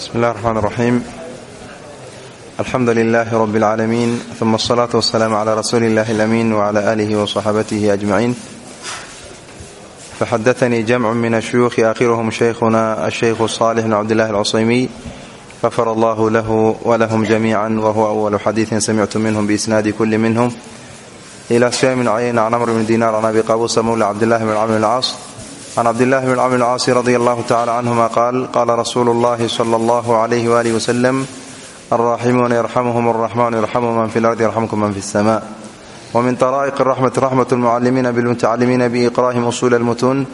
bsmi اllah الرحman الرaxيim alxamdu لlh rb العaalamiin ثuma الصlaaة والسlاam عlى rasuuli اllah الأmin وعlى آlih وصxaabatih أجmaعin faxadaثnii jamc min الshuyuuخi akhirhm shaykhuna الshaykh صالح بn cbd الlah الcصymiy غfr اllah lah wlahm جamيعا whuwa أwl xadiiثi samictu minhm bإsnaadi kuli minhm إlى sfyaan bn cayyn can cmr bn dinar can abi qabusa mawla cbdالlah bn cmr الcاas can cabdillahi bn camr lcaasi radi allahu tacala canhuma qaal qaala rasuulu llahi sala allahu alayhi walih wasalam alraaximuuna yarxamuhum alraxmanu yarxamu man fi lardi yarxamkum man fi sama wmin raa'iq raxmati raxmat lmucalimiina bilmutacalimiina biiqraa'ihim usuul almutuun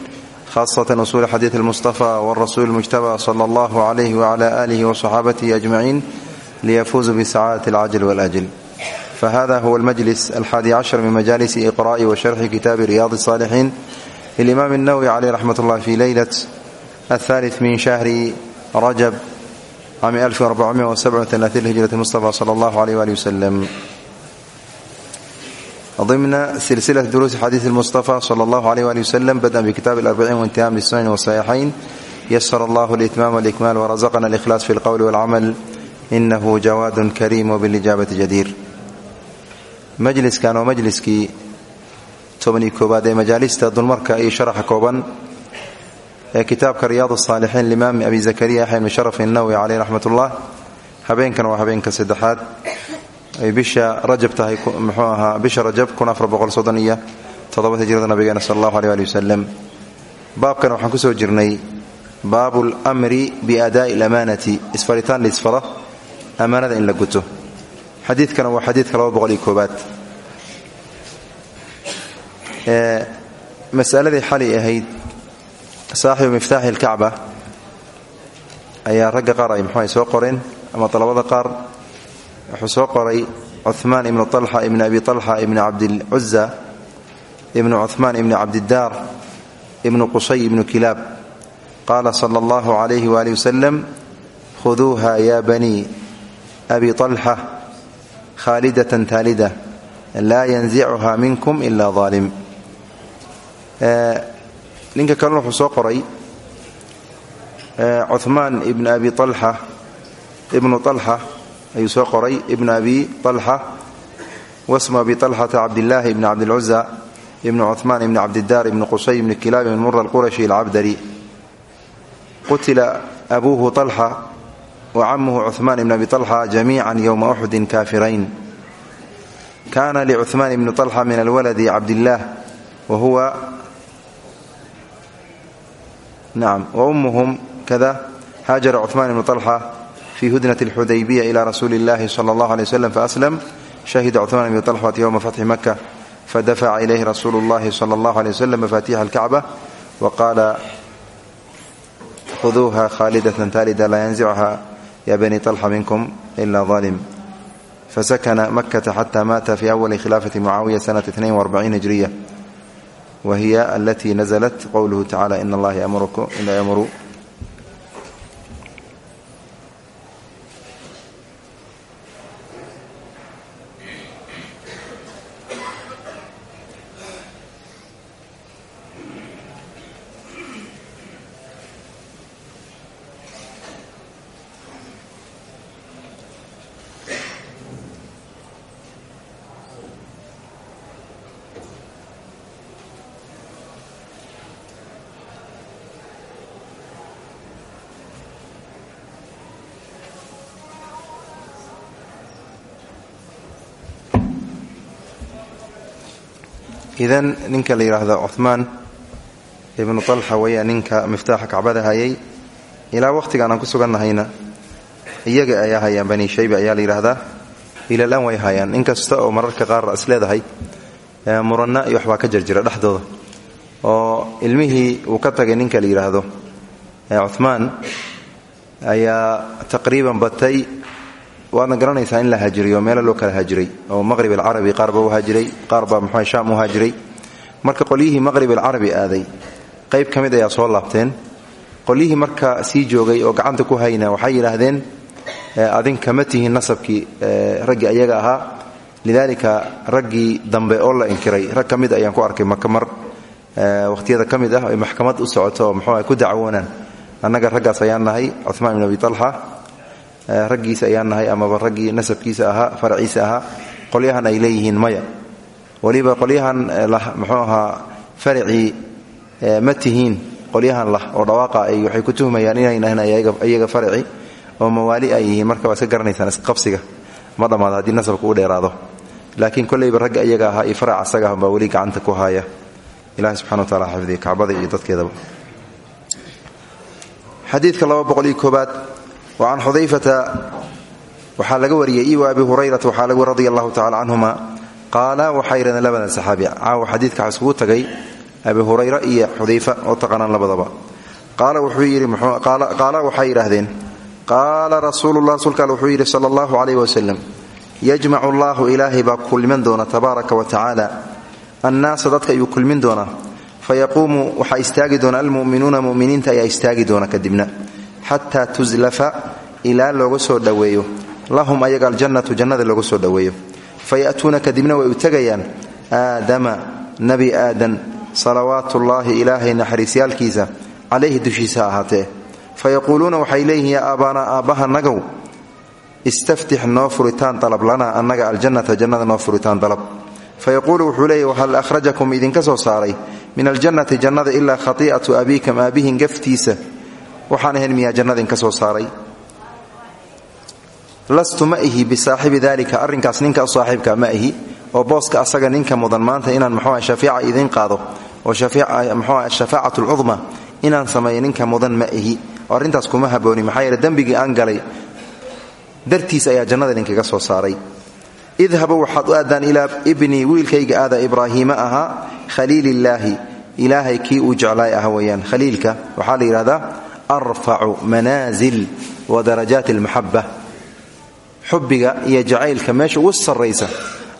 haasatan usuul xadiid almustafa wrasuul mujtaba sala allahu alayhi wacala alihi wasaxaabatihi ajmaciin liyafuuzuu bisacaadati alcajl walajl fahada huwa almajlis alxaadi cashar min majalisi iqra'i washarxi kitaabi riyaadi الsaalixiin للإmام النwوي عليه رحمة الله في ليلة الثالث من شهر رجب عام هجرة المصطفى صلى الله عليه وآله وسلم ضمن سلسلة دروس حديث المصطفى صلى الله عليه وآله وسلم بدءا بكتاب الأربعين وانتهاء بالسنن والصحيحين يسر الله الإتمام والإكمال ورزقنا الإخلاص في القول والعمل إنه جواد كريم وبالإجابة جدير مجلس كان ومجلسكي tobanii koowaad ee majaalista dulmarka iyo sharaxa kooban ee kitaabka riyaad saalixiin limaam abi zakariya yaxya bn sharaf innawi caleyh raxmatullah. Habeenkan waa habeenka saddexaad. Ay bisha rajab tahay mxuu ahaa bisha rajab iyo todoba hijrada nabigeena sal allahu aleh ali wasalem baabkan waxaan ku soo jirnay baabu lmri biadaa'i lamaanati isfaritaan liisfara ammaanada in la guto. Xadiidkana waa xadiidka laba boqol iyo koowaad masaladii xali ahayd saaxibu miftaaxi alkacba ayaa ragga qaar ay muxuuay soo qoreen ama dalabada qaar wuxuu soo qoray cuhmaan ibnu alxa ibni abi alxa ibni cabdilcuza ibnu cuhmaan ibni cabdidaar ibnu qusay ibnu kilaab. Qaala sala allahu calayhi waali wasalam khuduuha ya banii abi alxa khaalidatan taalida laa yanzicuha minkum ila aalim ninka kalena wuxuu soo qoray cuhmaan ibn abi alxa ibnu alxa ayuu soo qoray ibnu abi alxa wasmu abi alxata cabdillaahi ibni cabdilcuza ibnu cuhmaan ibni cabdidaar ibni qusay ibni kilaab ibn mura alqurashi alcabdari. Qutila abuuhu alxa wa camuhu cuhmaan ibn abi alxa jamiica yowma uxudin kaafirayn. Kana licuhmaan ibni alxa min alwaladi cabdillaah wa huwa nacam waummuhum kada haajara cuثmaan ibnu طalxa fii hudnat اlxudaybiya ila rasuuli اllahi salى اllah alيه wslam faaslam shahida cuثmaan ibnu طalxata ywma fatxi maka fadafaca ilayhi rasuulu اllahi salى اllah alيه wslam mafaatiixa اlkacba waqaala khuduuha khaalidatan taalida laa yanzicha ya bani طalxa minkum ila ظalim fasakna makata xata maata fi awali khilaafati mucaawiya sanata hijriya whiy alati naزlat qowluhu tacala in allaha yamuru idan ninka la yidhaahdo cumaan ibnu alxa weya ninka miftaaxa kacbada hayay ilaa waqhtigaan aan ku sugannahayna iyaga ayaa hayaan bani shayba ayaa la yidhaahdaa ilalaan way hayaan. Inkasta oo mararka qaar is leedahay muranna iyo waxbaa ka jirjira dhexdooda. Oo ilmihii uu ka tagay ninka la yidhaahdo cumaan ayaa taqriiban batay waadna garanaysaa in la haajiriyo meelo loo kala haajiray oo maqrib alcarabi qaarba u haajiray qaarba muxua shaam u haajiray. Marka qolyihii maqrib alcarabi aaday qayb ka ayaa soo laabteen. Qolyihii marka sii joogay oo gacanta ku hayna waxay yidhaahdeen adin kama tihiin nasabkii raggii ayaga ahaa. Lidaalika raggii dambe oo la inkiray rag ka mid ayaan ku arkay maka mar. Wakhtiyada ka ah ay maxkamad u socoto oo ku dacwoonaan. Annaga raggaas ayaan nahay cumaan ibn abi talxa raggiisa ayaan nahay amaba raggii nasabkiisa ahaa faraciisa ahaa qolyahan ay leeyihiin maya. Weliba qolyahan muxuu ahaa faracii ma tihiin. Qolyahan lah oo dhawaaqa ay waxay ku tuhmayaan inaynahan iyaga faraci oo mawaali ay yihiin. Marka waa iska garanaysaan isqabsiga ma dhammaado haddii nasabka u dheeraado. Laakiin kollayba ragga iyaga ahaa farac asaga baa weli gacanta ku haya ilahi subxana wa taala xifdiya kacbada iyo dadkeedaba. Xadiidka laba koobaad wa can xudayfata waxaa laga wariyey iyo abi hurayrata waxaa laga radia allahu tacala canhuma qaala waxay yidhahdeen labadan saxaabi caawa xadiidka waxaa isugu tagay abi hurayra iyo xudayfa oo taqaanaan labadaba qaala waxay yidhaahdeen qaala rasuulullah rasuulka al wuxuu yidhi sala allahu calayh wasalam yajmacu allaahu ilaahay baa kulmin doona tabaaraka wa tacaala annaasa dadka ayuu kulmin doonaa fayaquumu waxaa istaagi doona almu'minuuna mu'miniinta ayaa istaagi xataa tuslafa ilaa looga soo dhoweeyo lahum ayaga aljannatu jannada looga soo dhoweeyo faya'tuuna kadibna way u tegayaan aadama nebi aadan salawaatullaahi ilaahay naxariisyaalkiisa calayhi dushiisa ahaatee. Fayaquuluuna waxay leeyihiin yaa aabaanaa aabbaha nagow istaftix noo furitaan dalab lanaa annaga aljannata jannada noo furitaan dalab. Fayaquulu wuxuu leeyahy wahal akhrajakum idinka soo saaray? Min aljannati jannada ilaa khati'atu abiikam aabbihin gaftiisa waxaan ahayn miyaa jannada idinka soo saaray. Lastu ma ihi bisaaxibi dalika arrinkaas ninka u saaxiibka oo booska asaga ninka mudan maanta inaan mxuua shafeeca idiin qaado oo mxua shafaacat alcudma inaan sameeyo ninka mudan ma ihi. Oo arrintaas kuma habooni maxaa yeele dembigii aan galay dartiis ayaa jannada idinkaga soo saaray. Idhabuu waxaad u aadaan ilaa wiilkayga aada ibraahiima ahaa khaliilillaahi. Ilaahay kii uu jeclaay ah weeyaan khaliilka. Waxaa la yidhahdaa arfacu manaasil wa darajaat almaxaba xubbiga iyo jacaylka meesha ugu sarraysa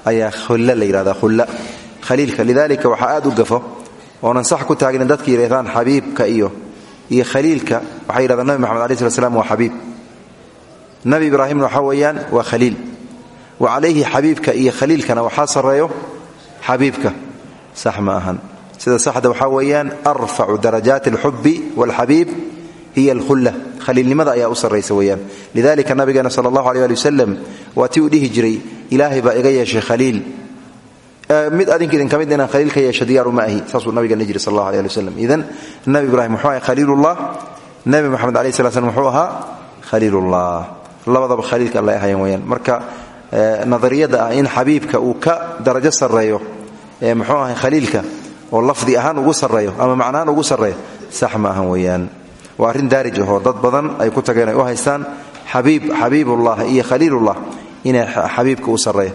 ayaa hulla la yidhahdaa hulla khaliilka lidaalika waxaa aad u gafo oonan sax ku taagnin dadka yidhahdaan xabiibka iyo iyo khaliilka waxay yidhahdaan nabi maxamed alai slat slam waa xabiib nabi ibraahimna waxaa weeyaan waa khaliil wa calayhi xabiibka iyo khaliilkana waxaa sarreeyo xabiibka hiya alhulla khaliilnimada ayaa u sarraysa weeyaan. Lidalika nabigeena sala allahu aleh ali wasalam waa tii uu dhihi jiray ilaahay baa iga mid adinka idinka mid inaan khaliil ka yeesho diyaaru ma ahi saasuu nabigeena jiri sal allahu aleh ali idan nabi ibraahim muxuu ahay khaliilullah. Nabi moxamed alayh sala slam muxuu ahaa khaliilullah. Labadaba khaliilka alla ahayan weyaan marka nadariyada ah in xabiibka uu ka darajo sarreeyo ee muxuu ahay khaliilka oo lafdi ahaan ugu sarreeyo ama macnahaan ugu sarreeyo sax ma ahan waa arrin daarij ahoo dad badan ay ku tageen ay haystaan xabiib xabiibullah iyo khaliilullah inay xabiibka u sarreeya.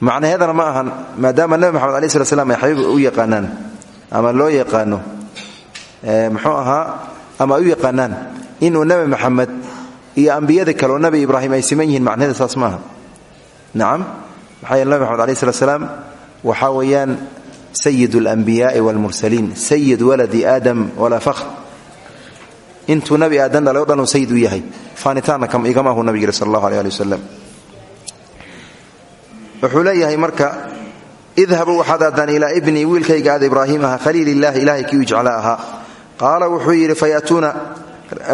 Macnaheedana ma ahan maadaama nebi moxamed alai slat ay xabiib u yaqaanaan ama loo yaqaano muxuu ahaa ama u yaqaanaan inuu nebi maxamed iyo ambiyada kale oo nebi ibraahim ay siman yihiin macnaheeda saas maaha. Nacam maxaa yeele nebi maxamed alai slat slaam waxaa weeyaan sayid alanbiyaai waalmursaliin sayid waladi aadam walaa fakhr intuu nabi aadan dhalay o dhan uu sayid u yahay. Faanitaanna igama ahu nabig yiri sal allahu aleh ali wasalam marka idhabuu waxaad aadaan ilaa wiilkayga aada ibraahim aha khaliilillahi ilahay kii u jecla ahaa. Wuxuu yidhi fayatuuna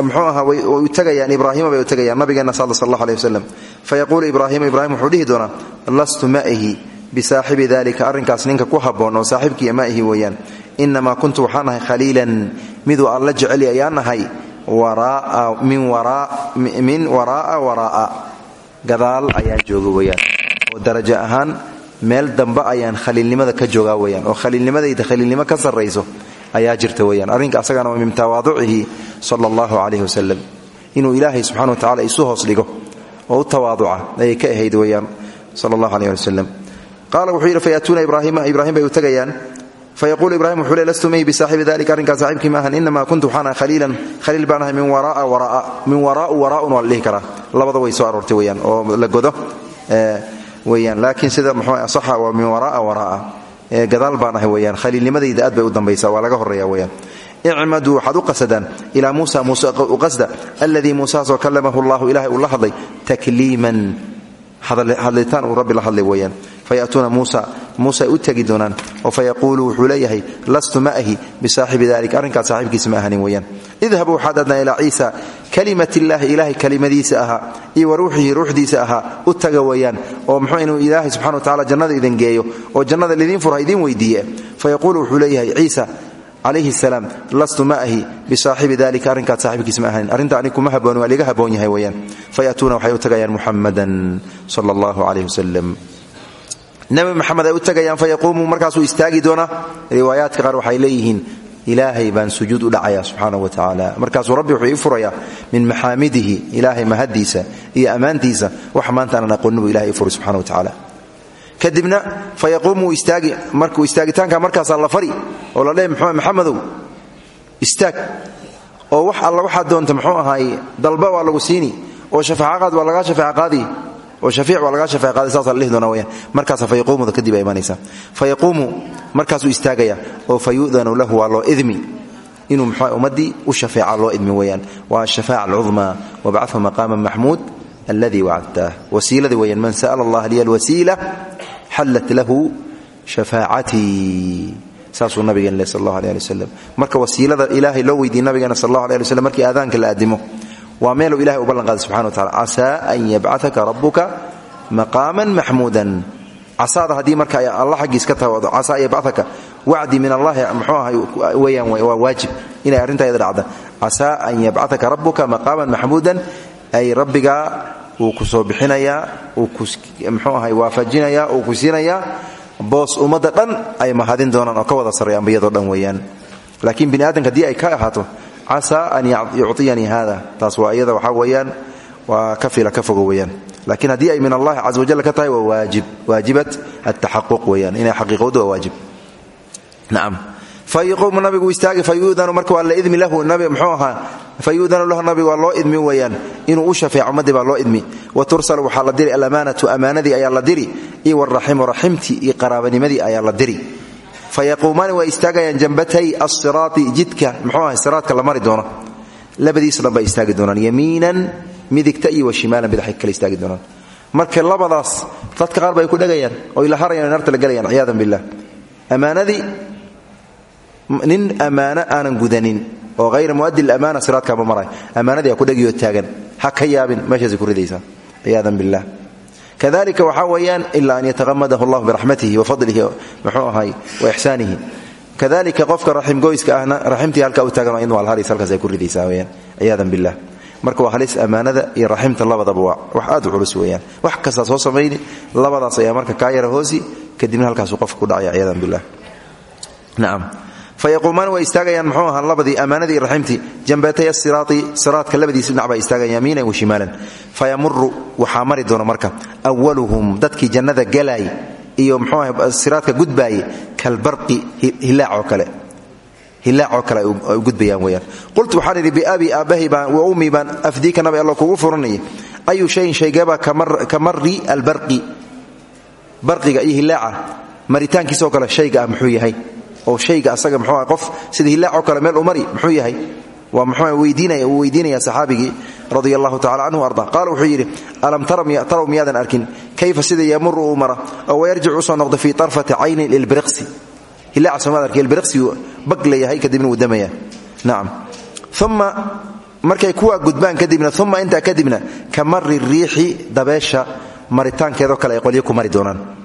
mxuu ahaa way u tagayaan ibraahima bay u tagayaan nabigeenna sal sal allah aleh wasalam fayaquulu ibraahimu ibraahim wuxuu dhihi lastu ma ihi bisaaxibi dalika arrinkaas ninka ku habboon oo saaxiibkiiya ma ihi weeyaan inamaa kuntu waxaan khaliilan miduu alla jeceli min waraa'a waraa'a gadaal ayaan jooga weyaan. Oo darajo ahaan meel dambe ayaan khaliilnimada ka joogaa weyaan. Oo khaliilnimadayda khaliilnimo ka sarrayso ayaa jirta weyaan. Arrinka asagana min tawaaducihi sala allahu calayhi wasalam inuu ilaahay subxana wa tacala isu hoos dhigo oo u tawaaduca ayay ka ahayd weyaan sala allahu aleyh ali wasalam qaala wuxuu yidhi fayatuuna ibraahima ibraahim bay u tagayaan fayaquulu ibrahim wuxuu le lastu mahi bisaaxibi dalika arrinkaas saaxiibkii ma ahan inamaa kuntu waxaan ahay khaliilan khaliil baan ahay min waraa waraa'u waraa'un waa la dhihi karaa labada way soo aroortay weyaan oo la godo weyaan laakiin sida muxuu asaxa waa min waraa'a waraa'a gadaal baan ahay weyaan khaliilnimadayda aad bay u dambaysaa waa laga horreeya weyaan icmaduu waxaad u qasadaan ilaa muusa muuse u qasda takliiman hadlitaan uu rabbi la hadlay weyaan fayatuuna muusa muuse u tegi doonaan oo fayaquulu wuxuu leeyahay lastu ma ahi bisaaxibi dalik arrinkaas saaxiibkiisa ma ahanin weeyaan. Idhabuu waxaad adnaa ilaa ciisa kalimatillahi ilaahay kalimadiisa ahaa iyo wa ruuxihi ruuxdiisa ahaa u taga weeyaan oo muxuu inuu ilaahay subxana wa tacala jannada idin geeyo oo jannada lidiin furha idiin weydiiye. Fayaquulu wuxuu leeyahay calayhi salaam lastu ma ahi bisaaxibi dalika arrinkaas saaxiibkiisa ma ahanin arrinta ani kuma haboon waa haboon yahay weeyaan. Fayatuuna waxay u tagayaan muxamadan sala allahu nabi maxamed ay u tagayaan fayaquumu markaasuu istaagi doonaa riwaayaadka qaar waxay leeyihiin ilaahay baan sujuud u dhacaya subxaanahu wa tacaala markaasuu rabbi wuxuu ii min maxaamidihi ilaahay mahaddiisa iyo ammaantiisa wax maanta aanan aqoonin buu ilahay ii wa tacaala kadibna fayaquumu istaagi markuu istaagitaanka markaasaa la fari oo la dheh maxamedow istaag. Oo wax alla waxaad doonta muxuu ahaay dalba waa lagu siini oo shafeecaqaad waa lagaa shafeeca qaadi oo shafiic waa lagaa shafeeca qaadi saasa la doona weyaan markaasa fayaquumuda kadib ay imanaysaa fayaquumu markaasuu istaagaya oo fa lahu waa loo idmi. Inuu muxuu ummaddii u shafeeca loo idmi weeyaan. Waa ashafaaca alcudmaa wabacathu maqaama maxmuud alladii wacadtaah wasiiladii weeyaan man sa'ala allah liya alwasiila xallat lahu shafaacatii saasuu nabigeen leh sal allahu aleh ali marka wasiilada ilaahay loo weydiiyey nabigeena sal allahu aleh ali waslam markii aadaanka la aadimo waa meeluu ilahay u ballan qaaday subxana wa tacala casaa an yabcataka rabbuka maqaaman maxmuudan casaada haddii marka alla xaggiis ka tahay casaa yabcataka wacdi min allahi muxuu ahay weeyaan waa waajib inay arrintaayada dhacda casaa an yabcataka rabbuka maqaaman maxmuudan ay rabbigaa wuu ku soo bixinayaa uu muxuu ahay waafajinayaa uu ku siinayaa boos ummadda dhan ay mahadin doonaan oo ka wada sarray ambiyadoo dhan weeyaan. Laakiin bini aadamka ay ka ahaato casaa an yucطiyanii hada taas waa weeyaan waa ka fila weeyaan. Laakiin haddii ay min allahi caza wajal ka tahay waa waajib waajibat ataxaquq weeyaan. Inay xaqiiqowdo waa waajib. Nacam fayaquumu nabigu istaagi fayudanu marka waa la idmi lahu mxuu ahaa fayudanu lahu nabiga waa loo idmi weeyaan. Inuu u shafeeco ummadii baa loo idmi. Wa tursal waxaa la diri alamaanatu amaanadii ayaa la diri. Iyo waraximu raximtii iyo qaraabanimadii ayaa la diri. Fayaquumaani waa istaagayaan jambatay asiraati jidka mxuu aha siraadka la mari doono. Labadiis dhan istaagi doonaan yamiinan midigta iyo washimaalan bidaxay kala istaagi doonaan. Marka labadaas dadka qaar bay ku dhegayaan oo ila harayaan narta la gelayaan ciyaadan billah. Ammaanadii nin ammaano aanan gudanin oo hayra muaddi lamaana siraadkaama maray ammaanadii ha ku dhegiyoo taagan ha ka yaabin meeshaasay ku ridaysaa ciyaadan billah. Kadalika waxaa weeyaan ila an yataqamadahu allah biraxmatihi wa fadlihi muxuu ahay wa ixsaanihi. Kadalika qofka raxim goyska ahna raximtii halkaa u taagan in walharis halkaas ay ku ridaysaa weyaan ciyaadan billah. Marka waa halis ammaanada iyo raximta labadaba waa wax aad u culus weeyaan. Wax kastaa soo samayni labadaas ayaa marka kaa yara hoosi kadibna halkaasuu qofka ku dhacaya ciyaadan billah. Nacam fayaquumaan way istaagayaan muxuu ahaa labadii ammaanadii raximtii jambatay asiraati siraadka labadiisi dhinac yamiinan wa shimaalan fayamuru waxaa mari doona marka awaluhum dadkii jannada galaay iyo muxuu aha siraadka gudbaaye kalbarqi hilaacoo kale hilaacoo kale ay gudbayaan weyaan qultu waxaan idhi biabii aabbahay baan wa ummii baan afdiika nabi alla kugu furanaya ayu shayin shaygeebaa ka mari albarqi barqiga iyo hilaaca maritaankiisoo kale shayga muxuu yahay oo shayga asaga mxuu qof sida hilaacoo kale meel u mari muxuu yahay. Waa mxuu weydiinaya uu weydiinaya saxaabigii radia allahu tacala arda. Qaala wuxuu yidhi alam taraw miyaadan arkin? Kayfa sida yamuru uu mara? Oo wayarjic u soo noqdo fii tarfati caynin ilbiriqsi hilaaca soomaad arki ilbiriqsigu bag leeyahay kadibna wuu damaya. Nacam uma markay kuwaa gudbaan kadibna uma intaa kadibna ka mari riixi dabeesha kale ay qolyo ku mari doonaan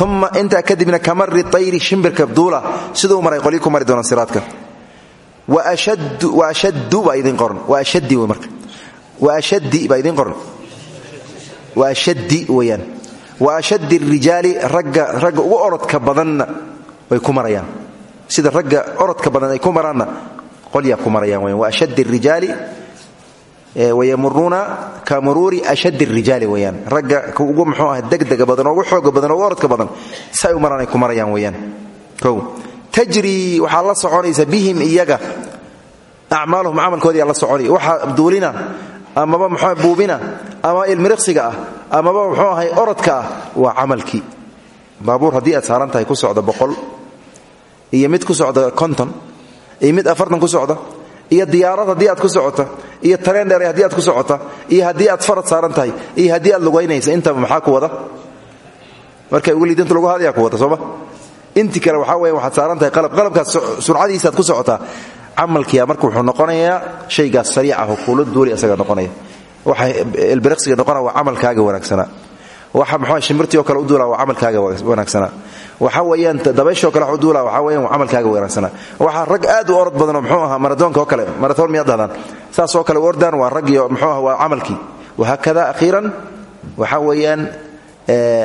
uma intaa kadibna ka mari ayri shimbirka duula siduu maray qolyo ku mari doonaan siraadka. Baa idin qoran waashaddi w marka. Waashaddi baa idin qoran waashaddi weeyaan. Wa ashaddi rijaali ragga ugu orodka badanna way ku sida ragga orodka badan ay ku maraanna qolyaa ku marayaan weyaan waashaddi rijaali wayamuruuna ka muruuri ashaddi rijaali weyaan ragga ugu muxuu ah degdega badan oo ugu xooga badan oo ugu orodka badan say u maraan ay ku marayaan weyaan o tajrii waxaa la soconaysa bihim iyaga. Acmaaluhum camalkoodii la soconay waxa duulina amaba mxu buubina ama ilmiriqsiga ah amaba muxuu ahay orodka ah waa camalkii. Baabuur haddii aad saaran tahay ku socda boqol mid ku socda konton mid afartan ku socda iyo diyaarad haddii aad ku socota iyo tareen dheer haddii aad ku socota iyo haddii aad farad saaran tahay iyo haddii aad lugaynaysa intaba maxaa ku wada? Markay ugu liidanta lagu haadaya ku wata sooma inti kale waxaa weya waxaad saaran tahay qalab qalabkaas surcadiisaad ku socotaa camalkiia marka wuxuu noqonayaa shaygaas sariic ah oo kuula duuli isaga noqonaya. Waxa ilbiriqsiga noqonaya waa camalkaaga wanaagsanaa waxa muxuu shimbirtii oo kale u duula waa camalkaaga wanaagsanaa waxa weeyaan dabayshoo kale wax u duula waxa weeyaan waa camalkaaga wanaagsanaa waxaa rag aad u orod badan oo muxuu ahaa maratoonka oo kale maratoon miyaad dhahdaan saas oo kale u ordaan waa rag iyo muxuu aha waa camalkii. Wahaakada akhiiran waxa weeyaan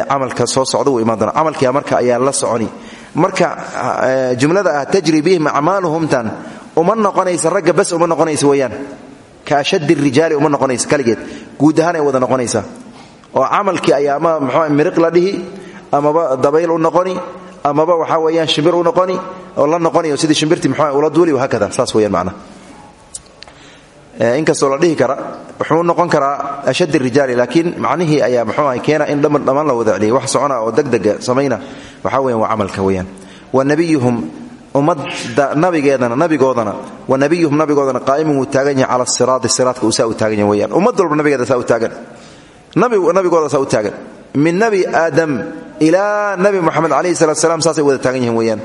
camalka soo socda wuu imaan doona marka ayaa la soconi. Marka jumlada ah tajri bihim acmaaluhumtan uma noqonaysa ragga bas uma noqonaysa weeyaan. Ka ashaddi rijaali uma noqonaysa kaligeed. Guud ay wada noqonaysaa oo camalkii ayaa ama mxuu miriq la dhihi amaba dabayl u noqoni amaba waxaa weeyaan shimbir u noqoni oo la noqonayo sidii shimbirtii mxuu ula duuli wahaakada saas weeyaan macna. Inkastoo la dhihi kara wuxuu noqon karaa ashadd rijaali laakiin macnihii ayaa mxuu ahay keena in dhammaan la wada celiyay wax socona oo degdega samayna waxaa weyan waa camalka weeyaan. Wa nabiyuhum ummadda nabigeedana nabigoodana wa nabiyuhum nabigoodana qaa'imun taagan yahay cala siraadi siraadka uu u taagan yahay weyaan ummad nabigeeda saa u taagan. Nabigooda saa u taagan min nabi aadam ilaa nabi moxamed calayhi salatu salaam saasay wada taagan yihiin weyaan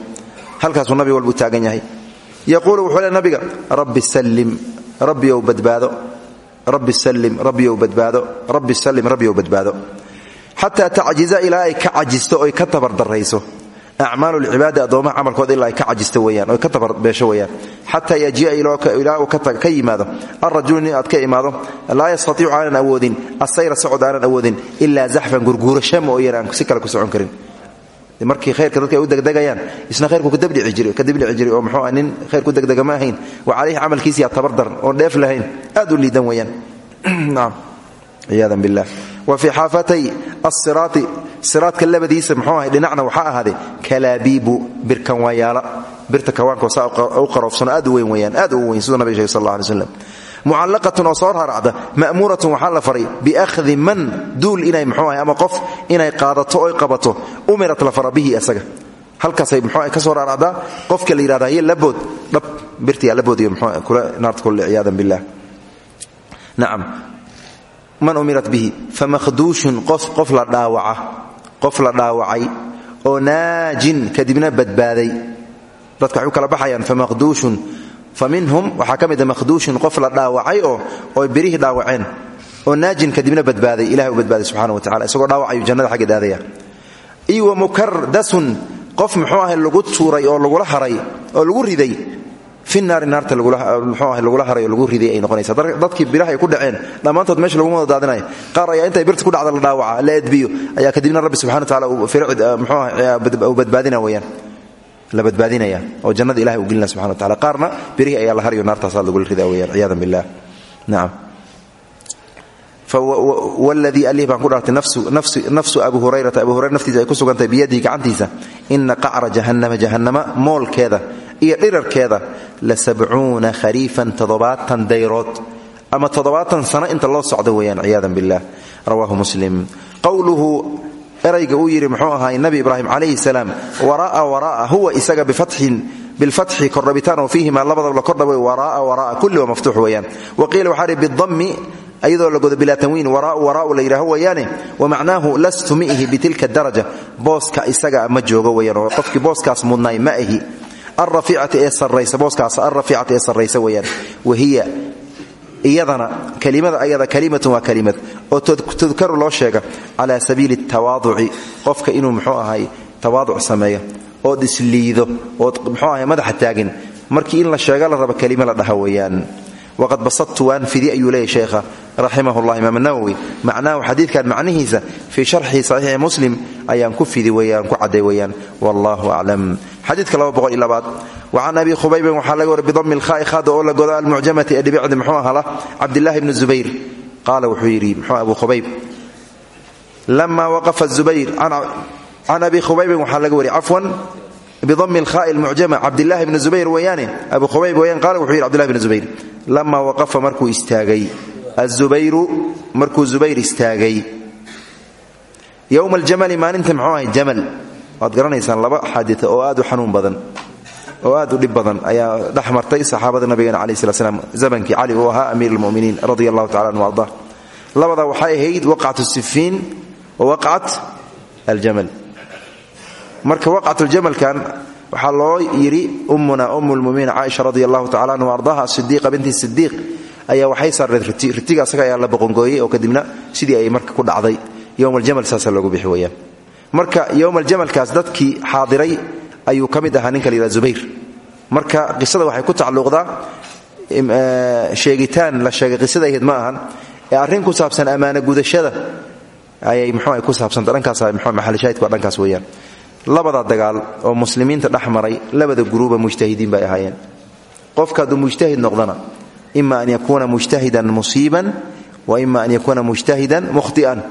halkaasuu nabi walba u taagan yahay. Yaquulu wuxuu le nabiga rabbi sallim rabbiyow badbaado rabbi sallim rabbiyow badbaado rabbi sallim rabbiyow badbaado. Xataa tacjiza ilaa ay ka cajisto oy ka tabardarrayso acmaalu lcibaadi addoomaha camalkooda ilaa ay ka cajisto weyaan oy ka tabarbeesho weyaan xataa yajiia ilaa uu ka yimaado alrajulu nin aad ka imaado laa yastatiicu aanan awoodin asayra socod aanan awoodin ilaa zaxfan gurguurasho mooyaan aan si kale ku socon karin markii khayrka dadka ay u degdegayaan isna khayrku ka dabdhici jiray oo muxuu ah nin khayr ku degdega ahayn wa calayhi camalkiisiyaa tabardar oon dheef lahayn aad u liidan weyaan nacam ciyaadan billah wa fii xaafatay asiraati siraadka labadiisa muxuu ahay dhinacna waxaa ahaaday kalaabiibu birkanwayaala birta kawaanko saa u aad weyn weyaan aad u weyn siduu nabig sheegay sal alla alay slam mucallaqatun oo soo raaracda ma'muuratun waxaa la man duul inay ahay ama qof inay qaadato oy qabato umirat la fara bihi isaga halkaasay muxuu ka soo raaracdaa qofka la yidhahda labood. Dhab birtiyaa labood iyo muxuu kula naarta kulle ciyaadan billah. Nacam man umirat bihi famakduushun qof la dhaawacay oo naajin kadibna badbaaday. Dadka u kala baxayaan famakduushun fa minhum waxaa ka mida makhduushun qof la dhaawacay oo oy birihii dhaawaceen. Oo naajin kadibna badbaaday ilahay u badbaaday subxana wa tacala isagoo dhaawacayu jannada xaggeed aadaya iyo wa mukardasun qof muxuu ahay lagu tuuray oo lagula haray oo lagu riday fi naari naarta lagula haray lagu riday ay noqonaysa dadkii biraha ay ku dhaceen dhammaantood meesha laguma wada daadinaya qaar ayaa intay birta ku dhacda la dhaawaca la edbiyo. Ayaa kadibna rabbi subxana wa tacala mxuu u badbaadina weyaan la badbaadinaya oo jannada ilahay u gelina subxana wa tacala qaarna birihii ayaa la harayo naartaasaa lagula ridaa weyaan ciyaadan billah nacam wladii alih baan ku dhaartay nafsu abu hurayrata. Abu hurayra naftiisa ay ku sugantahay biyadihi gacantiisa. Ina qacra jahannama jahannama moolkeeda iyo dhirarkeeda la sabcuuna khariifan toddobaatan dayrood ama toddobaatan sano inta loo socdo weeyaan ciyaadan billah. Rawaahu muslim. Qowluhu erayga uu yidhi muxuu ahaay nabi ibraahim calayhi salaam wara'a wara'a huwa isaga bifatxin bilfatxi kordhabitaan oo fiihima labadaba la kordhabay wara'a wara'a kulli waa maftuux weeyaan. Wa qiila waxaa hi bidammi ayadoo la godo bilaa tanwiin waraau waraau la yidhaaho weeyaane wamacnaahu lastu miihi bitilka daraja booska isaga ma joogo weyaan oo booskaas mudnaay ma alrafiicati ee sarraysa. Booskaas alrafiicati ee sarraysa weeyaan. wahiya iyadana kelimada ayada kalimatun waa kalimad. Oo tudkaru loo sheega cala sabiili tawaaduci qofka inuu muxuu ahay tawaaduc sameeyo ood isliido ood muxuu ahay madaxa taagin markii in la sheega la rabo kelima la dhaha weeyaan waqad basadtu waan fidi ayuu leeyahy sheekha raximah llah imaam nawowi macnahu xadiidkan macnihiisa fii sharxi saxiixi muslim ayaan ku fidi weyaan ku cadday weyaan wallahu aclam xadiidka abaad wacan abi khubaybin waxaa laga wari bidami lkhaa'i khada oo la godo almucjamati ee dhibicdi muxuu ahala cabdillahi bni zubayr qaala wuxuu yidhi muxuu abu khubayb lama waqafa zubayr can abi khubaybin waxaa laga wari cafwan bidami lkhaa'i lmucjama cabdillahi bni zubayr weeyaane abu khubayb weyaan qaala wuxuu yidhi cbdillahi bni zubayr lama waqafa markuu istaagay azubayru markuu zubayr istaagay yowma aljamali maalinta muxuu ahay jamal waad garanaysaan laba xaadita oo aad u xanuun badan oo aad u dhib badan ayaa dhex martay saxaabada nabigeena calaih slat slam zamankii cali uu ahaa amiir almuminiin radia allahu tacala anhu arda labada waxay ahayd waqcatu sifiin wa waqcat aljamal marka waqcatuljamalkan waxaa loo yidhi ummuna umu lmuminiin caaisha radi allahu tacala anhu ardaha sidiiqa binti sidiiq ayaa waxay saarneed riti ritiga asaga ayaa la boqongooyey oo kadibna sidii ay marka ku dhacday. Yowm aljamal saasa loogu bixi weyaan marka yowm aljamalkaas dadkii xaadiray ayuu ka ahaa ninka la yidhahda marka qisada waxay ku tacalluqdaa sheegitaan la sheegay qisada ahayd ma ee arrin ku saabsan ammaano gudashada ayay muxuu ay ku saabsanta dhankaas muxuu maxalishahidku waa dhankaas weeyaan labada dagaal oo muslimiinta dhex maray labada guruuba mujtahidiin bay ahaayeen. Qofka hadduu mujtahid noqdana ima an yakuuna mujtahidan musiiban wa ima an yakuuna mujtahidan mukhti'an.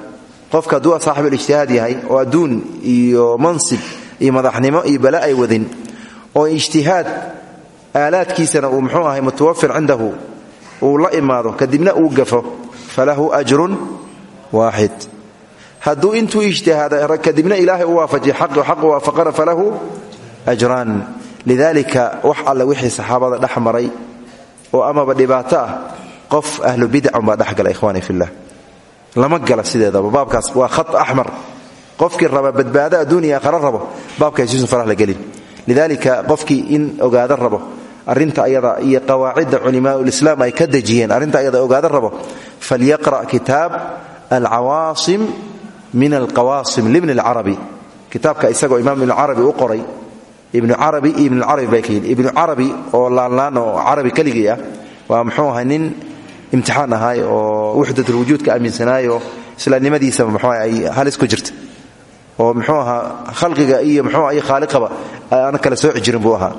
Qofka hadduu saaxibulijtihaad yahay oo adduun iyo mansib iyo madaxnimo iyo bala ay wadin oo ijtihaad aalaadkiisana uu muxuu ahay mutawafir cindahu uu la imaado kadibna uu gafo falahu ajrun waaxid hadduu intuu ijtihaada kadibna ilaahay u waafajiya xaqi xaq waafaqana falahu ajraan. Lidalika wax alle wixii saxaabada dhex oo amaba dhibaato ah qof ahlu bidcun baa dhexgala ikhwaani fillah. Lama gala sideedaba baabkaas waa khat axmar qofkii raba badbaado adduuniya aakhara rabo baabkaasiisun la gelin. Lidalika qofkii in ogaada rabo arrinta ayada iyo qawaacidda culimaaءulislaam ay ka dejiyeen arrinta ayada ogaada rabo falyaqra' kitaab alcawaasim min alqawaasim libni اlcarabi kitaabka isagoo imaam ibnu carabi u qoray. Ibnu carabi iyo ibnucarabi bay ka yihiin ibnu carabi oo laanlaan oo carabi keligii ah waa muxuu ahay nin imtixaan ahaay oo wuxdatulwujuudka aaminsanaayo islaamnimadiisaba muxuu ay halis ku jirta oo muxuu ahaa khalqiga iyo muxuu ay khaaliqaba aan kala sooci jirin buu ahaa.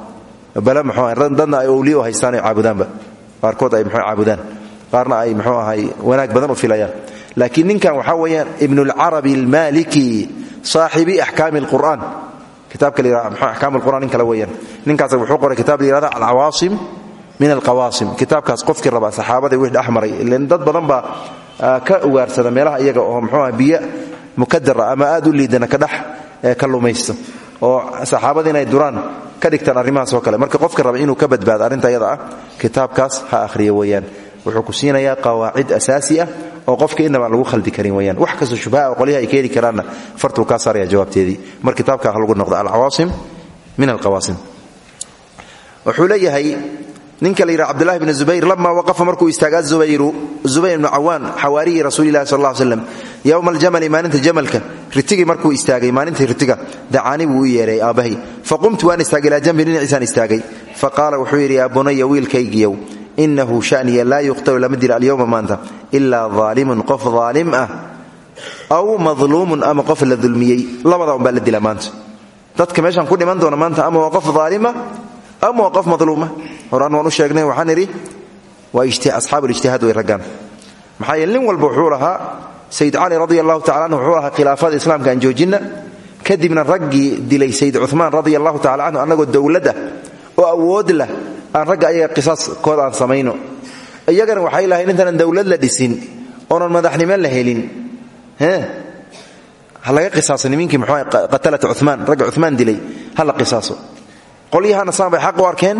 Bale muxuu ahay dadna ay owliya u haystaan ay caabudaanba qaarkood ay muxuu caabudaan wanaag badan u filayaan laakiin ninkan waxaa weeyaan ibnulcarabi almaliki saaxibi axkaami alqur'aan kitaabka la yihahda muxuu axkaam alqur'an nin kale weeyaan? Ninkaas wuxuu qoray kitaab la yihahda alcawaasim min alqawaasim kitaabkaas qofkii rabaa saxaabadii wix dhex maray. Ilan dad badan baa ka ugaarsada meelaha iyaga oo muxuu aha biyo mukadara ama aad u liidana ka dhex kallumaysto oo saxaabada inay duraan ka dhigtaan arrimahaas oo kale. Marka qofka raba inuu ka badbaado arrinta ah asaasi ah oo qofka inaba lagu khaldi karin weyaan wax kastoo shubhaa oo qolyaha ay keeni karaanna fartuu kaa saaraya jawaabteedii. Mar kitaabka ha lagu noqdo alcawaasim min alqawaasim wuxuu leeyahay ninka la yidhaha cbdullahi bn zubayr lama waqafa markuu istaagaa zubayru zubayr ibnu cawaan xawaariyi rasuulilahi sal alla slam yowma aljamali maalinta jamalka ritigii markuu istaagay maalintii ritiga dacaani buu u yeehay aabbahay. Faqumtu waan istaagay ilaa jambi dhinaciisaan istaagay. Faqaala wuxuu yidhi yaa bunaya wiilkaygiyow inahu shaniya laa yuqtalu lama dila alyowma maanta ilaa aalimun qof aalim ah aw madluumun ama qof la dulmiyey. Labada unbaa la dila maanta. Dadka meeshaan ku dhiman doona maanta ama waa qof ama waa qof madluuma. Horaan sheegnay waxaan idhi waa asxaabulijtihaad way raggaan. Maxaa yeele nin walba wuxuu lahaa sayid cali radi anhu wuxuu lahaa khilaafada islaamka aan kadibna raggii dilay sayid cumaan radia allahu tacala canhu annagoo oo awood lah aan ragga ayaga qisaaskooda aan samayno. Iyagana waxay lahayn intaanan dowlad la dhisin oonan madaxnimo la helin. Ha laga qisaaso niminkii mxuu qatalata cumaan ragga cumaan dilay. Ha la qisaaso. Qolyahana saan xaq u arkeen?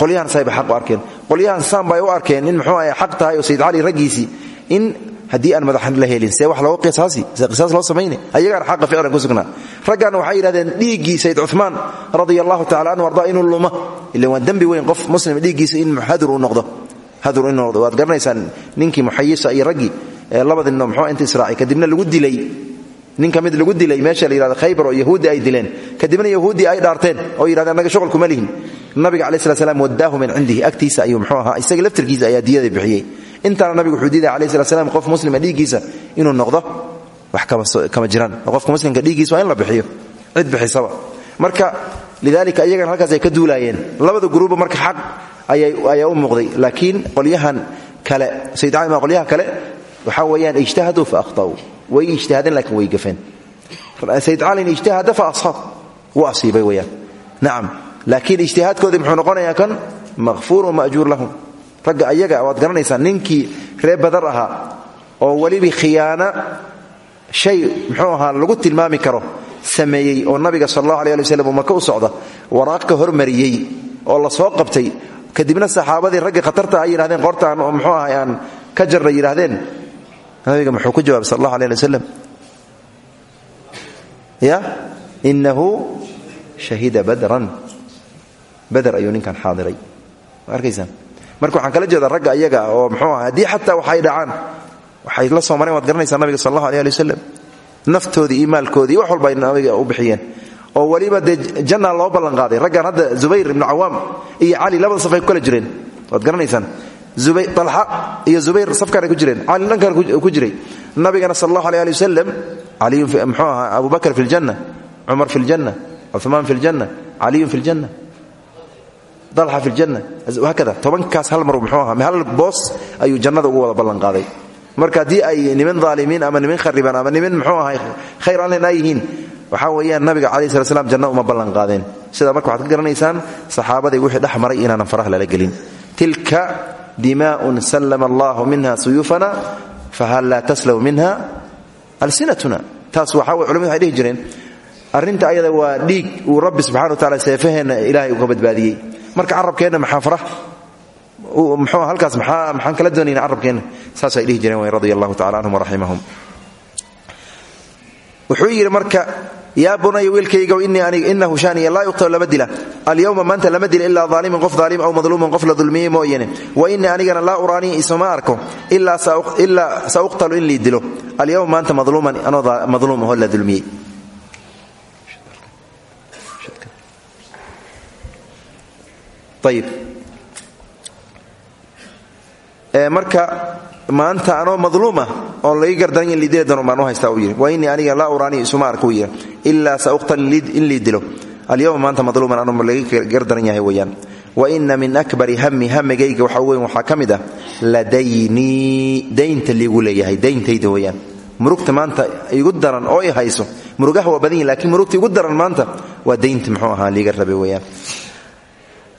Qolyahana say xaq u arkeen. Qolyahan saan u arkeen in muxuu ahay xaq tahay oo sayid cali raggiisii in haddii aan madaxan la helin see wax looga qisaasi see qisaas loo samayne. Ayagaana xaqa ficlan ku sugnaa. Raggaana waxay yidhahdeen dhiiggii sayid cumaan radia allahu tacala anhu ardaa luma ila waa dembi weyn qof muslim dhiiggiisa in hadur u noqdo. Hadur inuu noqdo waad garanaysaan ninkii muxayisa iyo raggii labadii nin muxuu inta israacay kadibna lagu dilay. Ninka mid lagu dilay meesha la yidhahdo khaybar oo yahuuddi ay dileen. Kadibna yahuuddii ay dhaarteen oo yidhahdeen annaga shuqul kuma lihin. Nabiga calayi slat wadaahu min cindihi agtiisa ayuu muxuu ahaa isaga laftirkiisa ayaa diyada bixiyey intaana nabigu wuxuu diiday alayh slat slam qof muslima dhiiggiisa inuu noqdo wax kama jiraan. Oo qofka muslimka dhiiggiisa waa in la bixiyo. Cid bixisaba. Marka lidalika iyagana halkaas ay ka duulaayeen. Labada guruuba marka xaq ayaa u muuqday. Laakiin qolyahan kale sayid cali ma qolyaha kale waxaa weeyaan ijtahaduu fa ahta'uu way ijtihaadeen lakiin way gafeen. Sayid calin ijtahada fa asaab wuu asiibay weyaan nacam laakiin ijtihaadkoodii muxuu noqonayaa kan? Makfuurun ma'juur lahum ragga ayaga waad garanaysaa ninkii reer badar ahaa oo weliba khiyaana shay muxuu ahaa lagu tilmaami karo sameeyey oo nabiga sal allahu alay ali maka u socda waraaq ka hormariyey oo la soo qabtay. Kadibna saxaabadii raggii khatarta ay yidhahdeen qortaan oo muxuu ahay aan ka jarra yidhaahdeen. Nabiga muxuu ku jawaabay sal allahu alay ya inahu shahida badran. Bader ayuu ninkan xaadiray. Arkaysaan marka waxaan kala jeedaa ragga iyaga oo muxuu aha haddii xataa waxay dhacaan waxay la soo mareen waad garanaysaa nabiga sal allahu aleh ali wasalam naftoodii wax walba nabiga u bixiyeen. Oo weliba dee janna loo ballanqaaday raggan hadda zubayr ibnu cawaam iyo cali labada saf ay ku kala jireen waad garanaysaan. Alxa iyo zubayr safkaanay ku jireen cali dhankan ku jiray. Nabigana sal allahu aleh ali wasalam caliyun mxuu ahaa abu bakr fi ljanna cumar fi ljanna cumaan fi ljanna caliyun fi dalxa fi ljanna. Hakada tobankaas hal mar muxuu ahaa hal boos ayuu jannada ugu wada ballanqaaday marka haddii ay niman aalimiin ama niman khariban ama niman mxuu ahay khayr allen ay yihiin weeyaan nabiga calayi slat slam janna uma ballanqaadeen sidaa marka waxaad ka garanaysaan saxaabaday wixii dhex maray inaanan faraha lala tilka dimaaun sallama allahu minha suyuufana fahal laa taslaw minha alsinatuna. Taas waxaa way culamadu waxay jireen arrinta ayada waa dhiig uu rabbi subxana wa taala seefaheenna ilaahay uga badbaadiyey marka carabkeenna maxaa farah mxuu halkaas maxaan kala doonayna carabkeenna saasay dhihi jireen way radia allahu tacala canhum waraximahum wuxuu yidhi marka yaa bunaya wiilkaygow inahu shaniya laa yuqtalu lama dila. Alyowma maanta lama dila ilaa aalimin qof aalim aw madluumin qof la dulmiyey mooyane. Wa inii anigana laa uraanii isuma arko. Ilaa sa uqtalu in lii dilo. Alyowma maanta madluuman anoo madluum ahoo la dulmiyey marka maanta anoo madluuma oo laga gardaran lidila doon baan u haystaa uu yidhi wa innii aniga laa uraanii isuma arka uu yidhi ilaa sa uqtal in lii dilo. Alyowma maanta madluuman anoo laga gardaran yahay weeyaan. Wa inna min akbari hami hamigayga waxa weyn waxaa ka mid ah ladaynii daynta leeyahay dayntayda weeyaan. Murugta maanta igu daran oo i hayso murugaha waa badan yihiin lakiin murugta daran maanta waa daynta muxuu ahaa liiga rabe weeyaan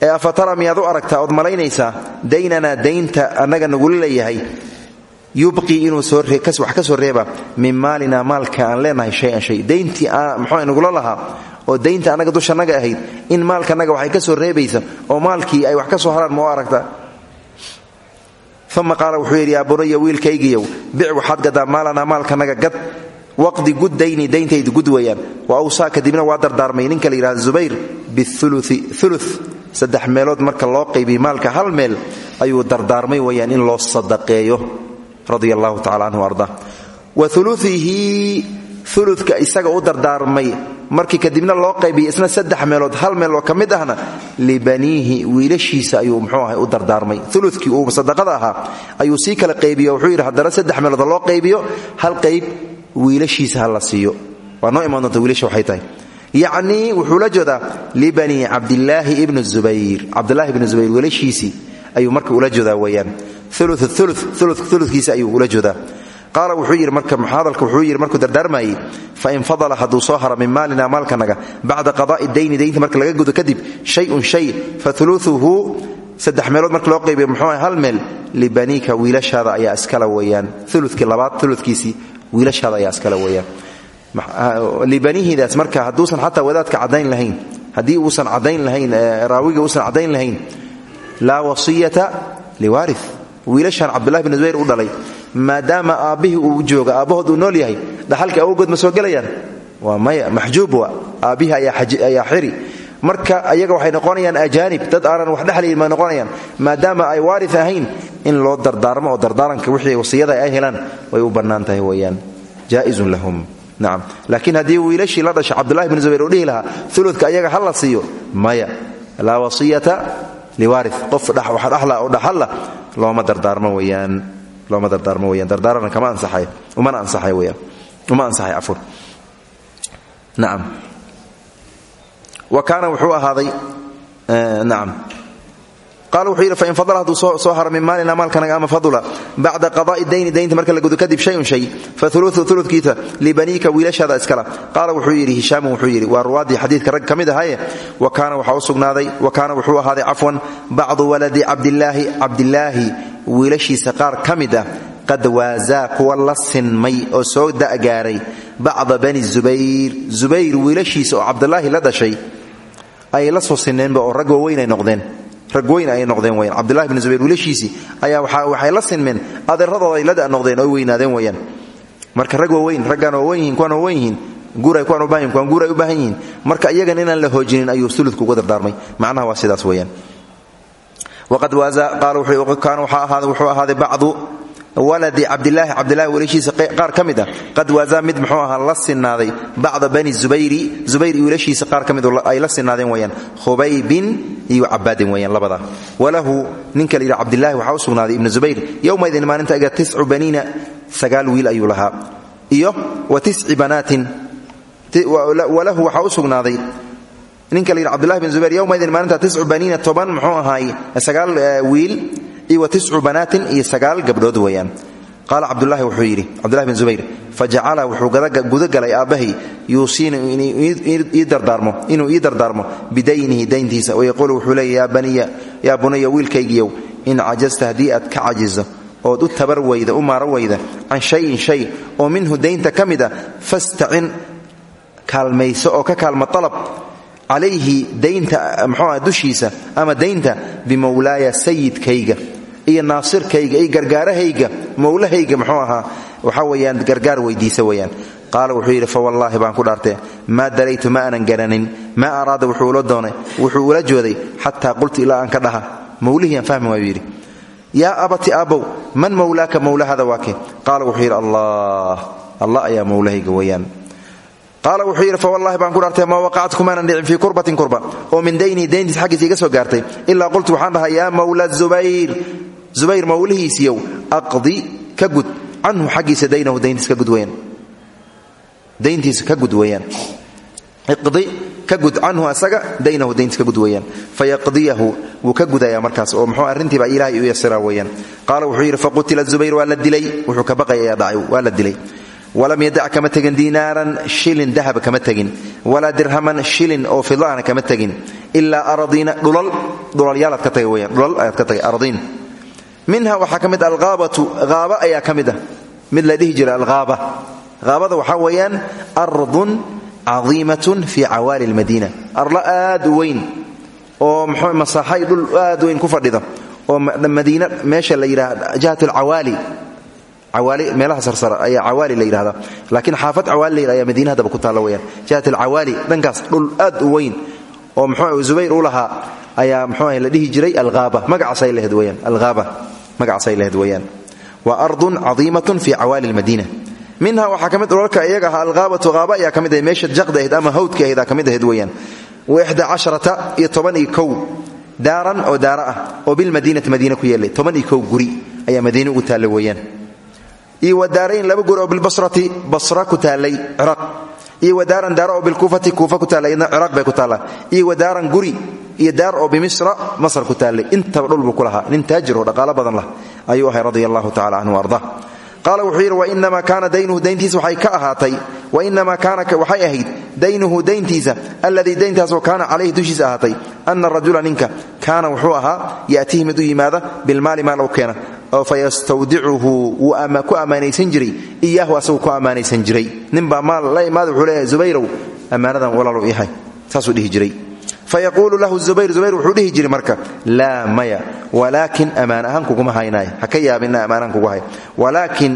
ee afatara miyaad u aragtaa ood malaynaysaa daynanaa daynta annaga nagula leeyahay. Yubqii inuu wax ka soo reeba min maalinaa maalka aan leenahay shayan shay. Dayntii mxuu nagula lahaa oo daynta annaga dushanaga ahayd in maalkanaga waxay ka soo reebaysa oo maalkii ay wax ka soo haraan ma u aragtaa? Uma qaala wuxuu yidhi yaa bunaya bic waxaad gadaa maalanaa maalkanaga gad waqdi gud dayni dayntaydu gud weeyaan. Wa awsaa kadibna waa dardaarmay. Ninka la yidhahda zubayr biuluثi ulu saddex meelood marka loo qaybiy maalka hal meel ayuu dardaarmay weyaan in loo sadaqeeyo. Radia allahu tacala arda wa uluihi uluka isaga u dardaarmay. Markii kadibna loo qaybiya isna saddex meelood hal meel oo ka mid ahna libaniihi wiilashiisa ayuu mxuu ahay u dardaarmay. Ulukii uu sadaqada ahaa ayuu sii kala qaybiyo wuxuu yidhi haddana meelood loo qaybiyo hal qayb wiilashiisa ha la siiyo. Waa noo imaan doonta wiilasha waxay tahay. Yacnii wuxuu la jeedaa libani cabdilaahi ibn zubayr. Cabdilaahi ibnu zubayr wiilashiisii ayuu marka ula jeedaa weeyaan. Ulukiisa ayuu ula jeedaa qaala wuxuu yidhi marka hadalka wuxuu yidhi markuu dardaarmayey fain fadala hadduu soo min maalina maalkanaga bacda qada'i dayni daynta marka laga gudo kadib shayun shay fa uluuhu saddex meelood marka loo qaybiyo muxuu hal meel libaniika wiilashaada ayaa iskala weeyaan. Ulukii labaad uludkiisii wiilashaada ayaa iskala weeyaan libanihidaas marka hadduusan xataa wadaadka caddayn lahayn haddii uusan caddayn lahayn raawiga uusan caddayn lahayn laa wasiyata liwaari wiilashan cabdulahi bn zubayr u dhalay maadaama aabbihii uu jooga aabbahood uu nool yahay dhaxalkii awogood ma soo gelayaan? Waa maya maxjuub wa aabbihii ayaa xiri marka ayaga waxay noqonayaan ajaanib dad aanan wax dhexlayin may noqonayaan maadaama ay waari ahayn in loo dardaarmo oo dardaaranka wixii wasiyada ay helaan way u bannaan tahay jaa'izun lahum. Nacam laakiin haddii wiilashii la dhasha cabdulahi bn zubayr uu dhihi lahaa ayaga ha la siiyo maya. Laa wasiyata liwaari qof dhaxla oo dhaxalla looma dardaarmo weyaan looma dardaarmo weyaan dardaarana kama ansaxay? Umana ansaxay weyaan uma ansaxay cafwan nacam wa kaana wuxuu ahaaday nacam qaal wuxuu yidhi fain fadla hadduu soo haro min maalina maalkanaga ama fadula bacda qada'i dayni daynta marka la gudo kadib shayun shay fa uluuu uludkiisa libaniika wiilashaada iskala qaala wuxuu yidhi hishaamu wuxuu yidhi waa ruwaaddii xadiidka rag ka mid ahaye wa kaana waxaa u sugnaaday wa kaana wuxuu ahaaday cafwan bacdu waladi cabdilaahi cabdilaahi wiilashiisa qaar ka mid ah qad waazaa kuwa la sinmay oo soo da'gaaray bacda bani zubayr oo cabdilaahi la dhashay ayay la soo sineenba oo rag waaweyn ay noqdeen. Rag weyn ayay noqdeen weyaan cabdillahi bni zubayr wiilashiisii ayaa waxay la sinmeen adeeradooda ay la da noqdeen oo weynaadeen weyaan marka rag waaweyn raggaan waa wen yihiin kuwan waa wen yihiin guuray kuwaan u baahan yihiin kuwaan guuray u baahan marka iyagan inaan la hoojinin ayuu suludku uga dardaarmay. Macnaha waa sidaas weeyaan. Waqad waaza qaala kaana wuxuu ahaaday bacdu waladi cabdilaahi cabdilaahi wiilashiisa qaar ka qad waazaa mid muxuu ahaa la sinaaday bacda bani zubayri zubayr wiilashiisa qaar ka ay la sinaadeen weyaan khubaybin iyo cabaadin weyaan labada. Walahu ninka la yidhi cabdilaahi waxaa sugnaaday ibnu zubayr yowmaidin maalinta aga tiscu baniina sagaal wiil ayuu lahaa. Iyo wa tisci banaatin walahu waxaa u sugnaaday ninka la yidhi cbdillahi bin zubayr yowmaidin maalinta tiscu baniina toban muxuu ahaay sagaal wiil iyo wa tiscu banaatin iyo sagaal gabdhood weeyaan. Qaala cabdulahi wuxuu yidhi cabdullahi bin zubayr fajacala wuxuu gudagalay aabbahay yuusiina inuu ii dardaarmo bidaynihi dayntiisa. Wayaquulu wuxuu leeya yaa bunaya wiilkaygiyow in cajasta haddii aad ka cajizo ood u tabar weyda u maaro weyda can shayin shay oo minhu daynta ka mid a oo ka kaalma alab calayhi daynta mxuuah dushiisa ama daynta bimowlaaya sayidkayga iyo naasirkayga iyo gargaarahayga mowlahayga muxuu ahaa waxaa weyaan gargaar weydiisa weyaan qaala wuxuu yidhi fawallaahi baan ku dhaartee maa daraytu ma aanan garanin maa araada wuxuu ula doonay wuxuu ula jooday xataa qultu ilaa aan ka dhaha. Mowlihiiaan fahmi waayu yidhi abati aabbow man mowlaaka mowlahada waa ke qaala wuxuu yidhi allah allah ayaa mowlahayga weyaan qaala wuxuu yidhi fawallahi baan ku dhaartay maa waqacat kumaanan dhicin fii kurbatin kurba? Oo min daynii dayntiis xaggiisa soo gaartay. Ilaa qultu waxaan dhahay yaa mawla zubayr zubayr mawlihiisiiyow aqdi ka gud. Canhu xaggiisa daynahu weyaan dayntiisa ka gud weeyaan. Iqdi ka gud. Canhu asaga daynahu dayntiis ka gud fayaqdiyahu wuu ka gudayaa markaas oo muxuu arrintiibaa ilaahay u yasiraa weeyaan. Qaala wuxuu yidhi faqutila zubayr waa la dilay. Wuxuu ka baqayayaa dhacay waa la dilay. Yadac kama tegin diinaaran shilin dahab kama tegin. Walaa dirhaman shilin oo fidaana kama tegin. Ilaa aradiina dhulal dhulalyaalaad ka tagay weyaan dhulal ayaad ka tagay aradiin minha waxaa ka mid alghaabatu haaba ayaa ka mid ah. Mid la dhihi jira alghaaba haabada waxaa weeyaan ardun cadiimatun fii cawaali lmadiina arlo aad u oo masaaxay dhul aad weyn ku fadhida oo madiina meesha la yidhaha jihat alcawaali. Meelaha sarsara ayaa cawaali la yidhahda laakiin xaafad cawaali la yidhahda ayaa madiina ku taalla weyaan jihat alcawaali dhankaas dhul aad oo mxuu zubayr u lahaa ayaa mxuu la dhihi jiray alhaaba magacaasay laheed weyaan alhaaba magacaasay laheed weyaan wa ardun cadiimatun fii cawaali lmadiina minha waxaa ka mid dhulalka iyaga ahaa alhaabatu haaba meesha jaqda ahayd ama hawdka ahayd aa ka mid ahayd weyaan wa ixda casharata iyo toban daaran oo daara ah oo ku yeelay toban guri ayaa madiina ugu taalla weeyaan. Iyo wadaarayn laba guri oo bilbasrati basra ku taallay ciraaq iyo wadaaran daara oo bilkuufati kuufa ku taallay idna ciraaq bay ku taallaa iyo wadaaran guri iyo daar oo bimisra masr ku taallay intaba dhul buu ku lahaa. Nin taajir oo dhaqaalo badan lah ayuu ahay radia allahu tacala arda. Qaala wuxuu yidhi wainamaa kaana daynuhu dayntiisa. Waxay ka ahaatay wainamaa kaana waxay ahayd daynuhu dayntiisa alladii dayntaasoo kaana calayhi dushiisa ahaatay ana rajula ninka kaana wuxuu ahaa ya'tihi mid u yimaada bilmaali maal u keena oo fayastawdicuhu wuu ku ammaanaysan jiray iyaahu asagu ku ammaanaysan jiray. Ninbaa maal la imaada wuxuu leeyahay zubayrow ammaanadan walaalu ihay saasuu dhihi jiray fayaquulu lahu zubayr zubayr wuxuu dhihi jiray marka laa maya walaakin ammaan ahaan kuguma haynaay ha ka yaabina ammaanahaan kugu hay walaakin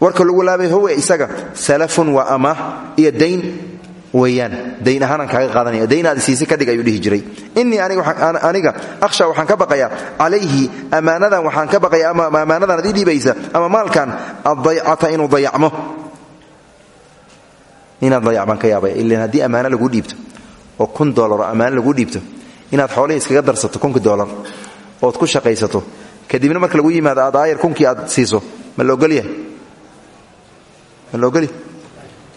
warka lagu laabay howe isaga salafun waa amaah iyo dayn weeyaan dayn ahaanaan kaaga qaadanaya daynaad siisi ka dhig ayuu dhihi jiray innii aniga akhsha waxaan ka baqayaa calayhi ammaanadan waxaan ka baqaya ama ammaanadan ad ii dhiibaysa ama maalkan addaycata inuu dayacmo inaad oo kun dolar oo ammaano lagu dhiibto inaad xoolihii iskaga darsato kunkii dolar ood ku shaqaysato kadibna marka lagu yimaado aad aayar kunkii aad siiso ma la ogolyahay ma la ogolyahay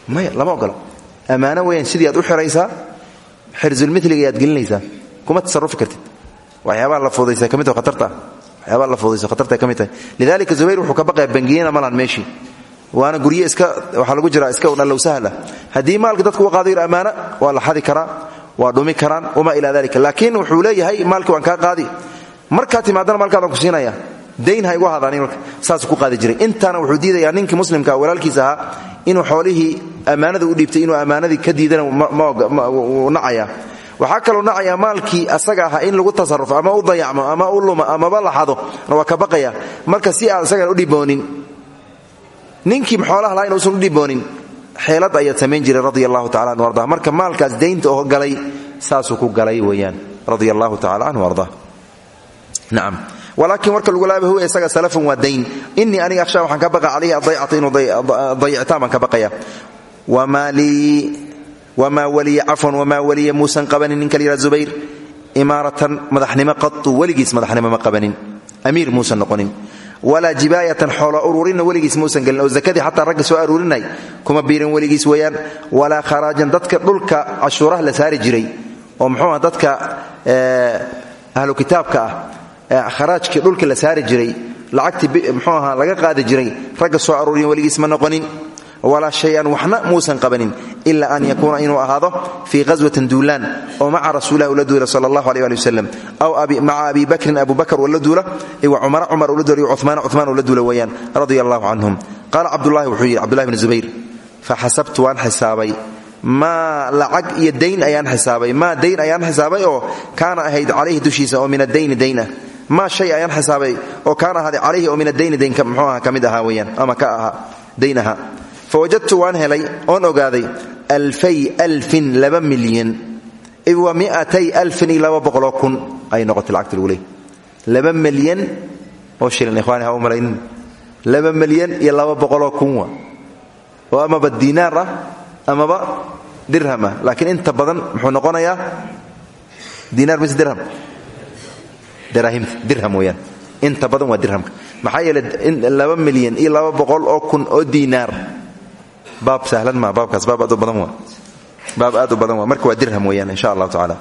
maya lama ogola ammaano weyaan sidii aad u xiraysaa xirsulmiliga ayaad gelinaysaa kuma tasarufi kartid. Waxyaabaa la fudaysa ka mid khatarta. Waxyaabaa la fudayso khatarta ka tahay. Lidalika zubayr wuxuu ka baqaya bangiyana malan meeshii waana gurye iska waxaa lagu jiraa iska dhallow sahla. Haddii maalka dadku u qaado ammaana waa la xadi karaa waa dhumi karaan wamaa ilaa dalika laakiin wuxuu leeyahay maalkii waan kaa qaadi. Markaa timaadana maalkaadaan ku siinaya. Dayn ha igu hadaani marka saasuu ku qaadi jiray. Intaana wuxuu diidayaa ninkii muslimka walaalkiisa ahaa inuu xoolihii ammaanada u dhiibtay inuu ammaanadii ka diidana nacaya. Waxaa kaloo nacaya maalkii asaga ahaa in lagu tasarufo ama u dayacmo ama u luma amaba la xado waa ka baqaya. Marka si aan u dhiboonin ninkii xoolaha laha inuusan u dhiboonin xeelad ayaad samayn jiray radia allahu anhu arda marka maalkaas daynta oo galay saasuu ku galay weeyaan. Radia allahu canhu arda nacam walaakiin warka lagu laaba huwa isaga salafun waa dayn. Inii aniga akhshaa waxaan ka baqa calayhi adaycata inuu dayictaan baan ka baqaya. Wamaa waliya cafwan wamaa waliya muusan qabanin ninka layidhaha zubayr? Imaaratan madaxnimo qatu weligiis madaxnimo ma qabanin. Amiir muusan walaa jibaayatan xoolo ururinna weligiis muusan gelin oo zakadii xataa ragga soo aruurinay kuma biirin weligiis weeyaan walaa kharaajan dadka dhulka cashuuraha la saari jiray oo muxuuah dadka ahlu kitaabka ah kharaajkii dhulka la saari jiray lacagtii mxuu ahaa laga qaadi jiray ragga soo aruuriyan weligiis ma noqonin walaa shay-an waxna muusan qabanin ila an yakuuna inuu ahaado fii ghaswatin duulaan oo maca rasuulilah ula duula sal allahu aleh ali wasalam aw abi bakrin abu bakr ula duula cumara cumar ula duula cumaan cumaan ula duula weeyaan radia allahu canhum qaala cabdulahi wuxuu yidhi zubayr faxasabtu waan xisaabay maa lacag iyo dayn ayaan xisaabay maa dayn ayaan xisaabay oo kaana ahayd calayhi dushiisa oo min adayni dayn ah shay ayaan xisaabay oo kaana ahaaday calayhi oo min adayni dayn mxuu aha ama ka ahaa dayn fawajadtu waan helay oon ogaaday alfay alfin laba milyan. Wa miatay alfin iyo laba boqoloo kun ay noqotay lacagta lagu leey laba milyan oo shilin ikhwaani ha u malaynin laba milyan iyo laba boqoloo kun wa. Oo amaba diinaar ah amaba dirham ah. Laakiin inta badan muxuu noqonayaa diinaar mise dirham. Dirham weeyaan. Inta badan waa dirhamka. Maxaa yeele baab sahlan maa baabkaas baab aad u badan waa baab aad u badan waa marka waa dirham weeyaan insha allahu tacaala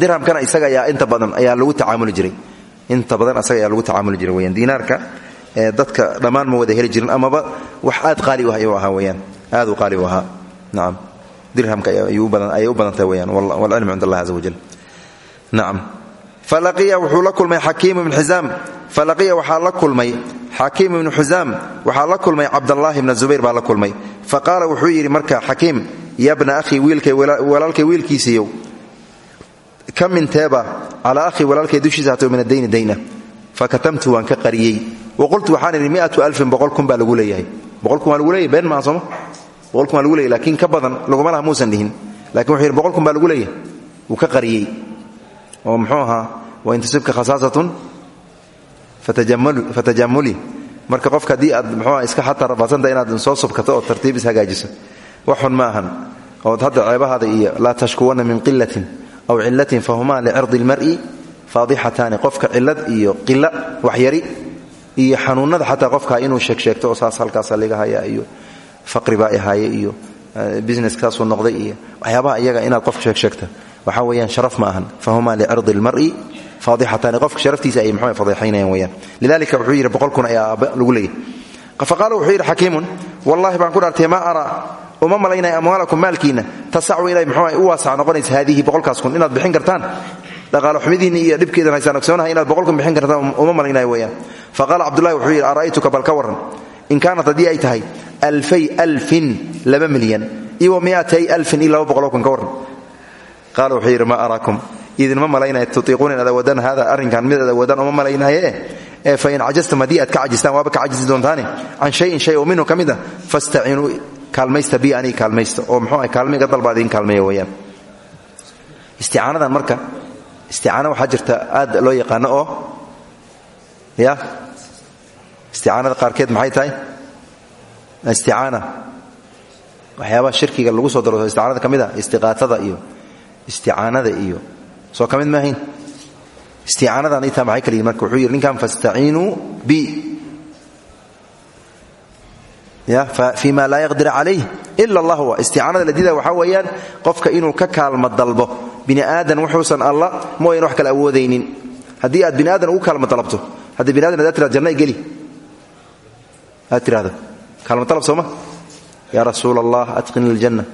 dirhamkana isaga ayaa inta badan ayaa lagu tacaamuli jiray inta badan isaga ayaa lagu tacaamuli jiray weyaan diinaarka ee dadka dhammaan ma wada heli jirin amaba wax aad qaali u ah ayuu ahaa weyaan aad u qaali u ahaa nacam dirhamka ayay u badantahay weyaan walcilmu cind allah caza wajal nacam falaqiya wuxuu la kulmay xakiim ibnu xisaam falaqiya waxaa la kulmay xakiim ibnu xusaam waxaa la kulmay cabdallaahi bna zubayr baa la kulmay. Fa qaala wuxuu yidhi marka xakiim ya bna akhii wiilkay walaalkay wiilkiisiiyow ka minteeba calaa akhii walaalkay dushiisa hatoo min adayni dayna fakatamtu waan ka qariyey. Waqultu waxaan idhi miatu alfin boqol kun baa lagu leeyahay. Boqol kun waa lagu leeyahay been maaha oo muxuu ahaa wain tusibka khasaasatun fatajamuli marka qofka haddii aad mxuuah iska xataa rafadsanta inaad soo subkato oo tartiib ishagaajiso waxun ma ahan. Hadda ceebahaada iyo laa tashkuwanna min qilatin aw cilatin fahumaa licirdi lmar'i faadixataani qofka cilad iyo qila waxyari iyo xanuunada xataa qofka inuu sheegsheegto oo saas halkaasa laga haya iyo faqri baa ihaaye iyo business kaasuu noqday iyo waxyaabaha iyaga inaad qof sheegsheegta waxaa weeyaan sharaf ma ahan. Fahumaa licirdi lmar'i faadixataani qofka sharaftiisa ay mxuu fadeexaynayaan weyaan lidalika wuxuu yidhi boqol kun ayaa aabba lagu leeyahy faqaala wuxuu yidhi xakiimun wallahi baan ku dhaartay maa araa uma malaynaya amwaalakum maalkiinna. Tasacu inay mxuu u waasac noqonaysa haadihi boqolkaas kun. Inaad bixin kartaan dhaqaalo xumidiinni iyo dhibkeedan haysaan ogsoonahay inaad boqol kun bixin kartaan uma malaynayo weyaan faqaala cabdullahi wuxuu yidhi ara'aytuka bal ka warran. In kaanat haddii ay qaala wuxuu yidhi maa araakum? Idinma malaynaya tutiiquuna inaad awoodaan hada arrinkan mid aad awoodaan uma malaynaye ee fain cajastum haddii aad ka cajistaan waaba ka cajisi doontaane can shayin shay oo minhu ka mid a bi aniga kaalmaysta oo muxuu ah kaalmiga dalba idin kaalmeeya weeyaan isticaanadan marka isticaana waxaa jirta aad loo yaqaano oo ya isticaanada qaarkeed maxay tahay? Isticaana. Waxyaabaha shirkiga lagu soo daro isticaanada ka istiqaatada iyo isticaanada iyo soo ka mid maahayn. Isticaanadan itaa maxay kala yihiin marka ninkan fastaciinuu bi. Fii ma laa yaqdir calayh ila allah. Wa isticaanada la diida waxaa qofka inuu ka kaalmo dalbo. Bini aadan wuxuusan alla mooyan wax kale awoodaynin. Haddii aad bini aadan ugu kaalmo dalabto haddii bini adan adaad tirado janna geli. Aad tirahdo kaalmo dalab sooma yaa rasuula allah adqini ljanna.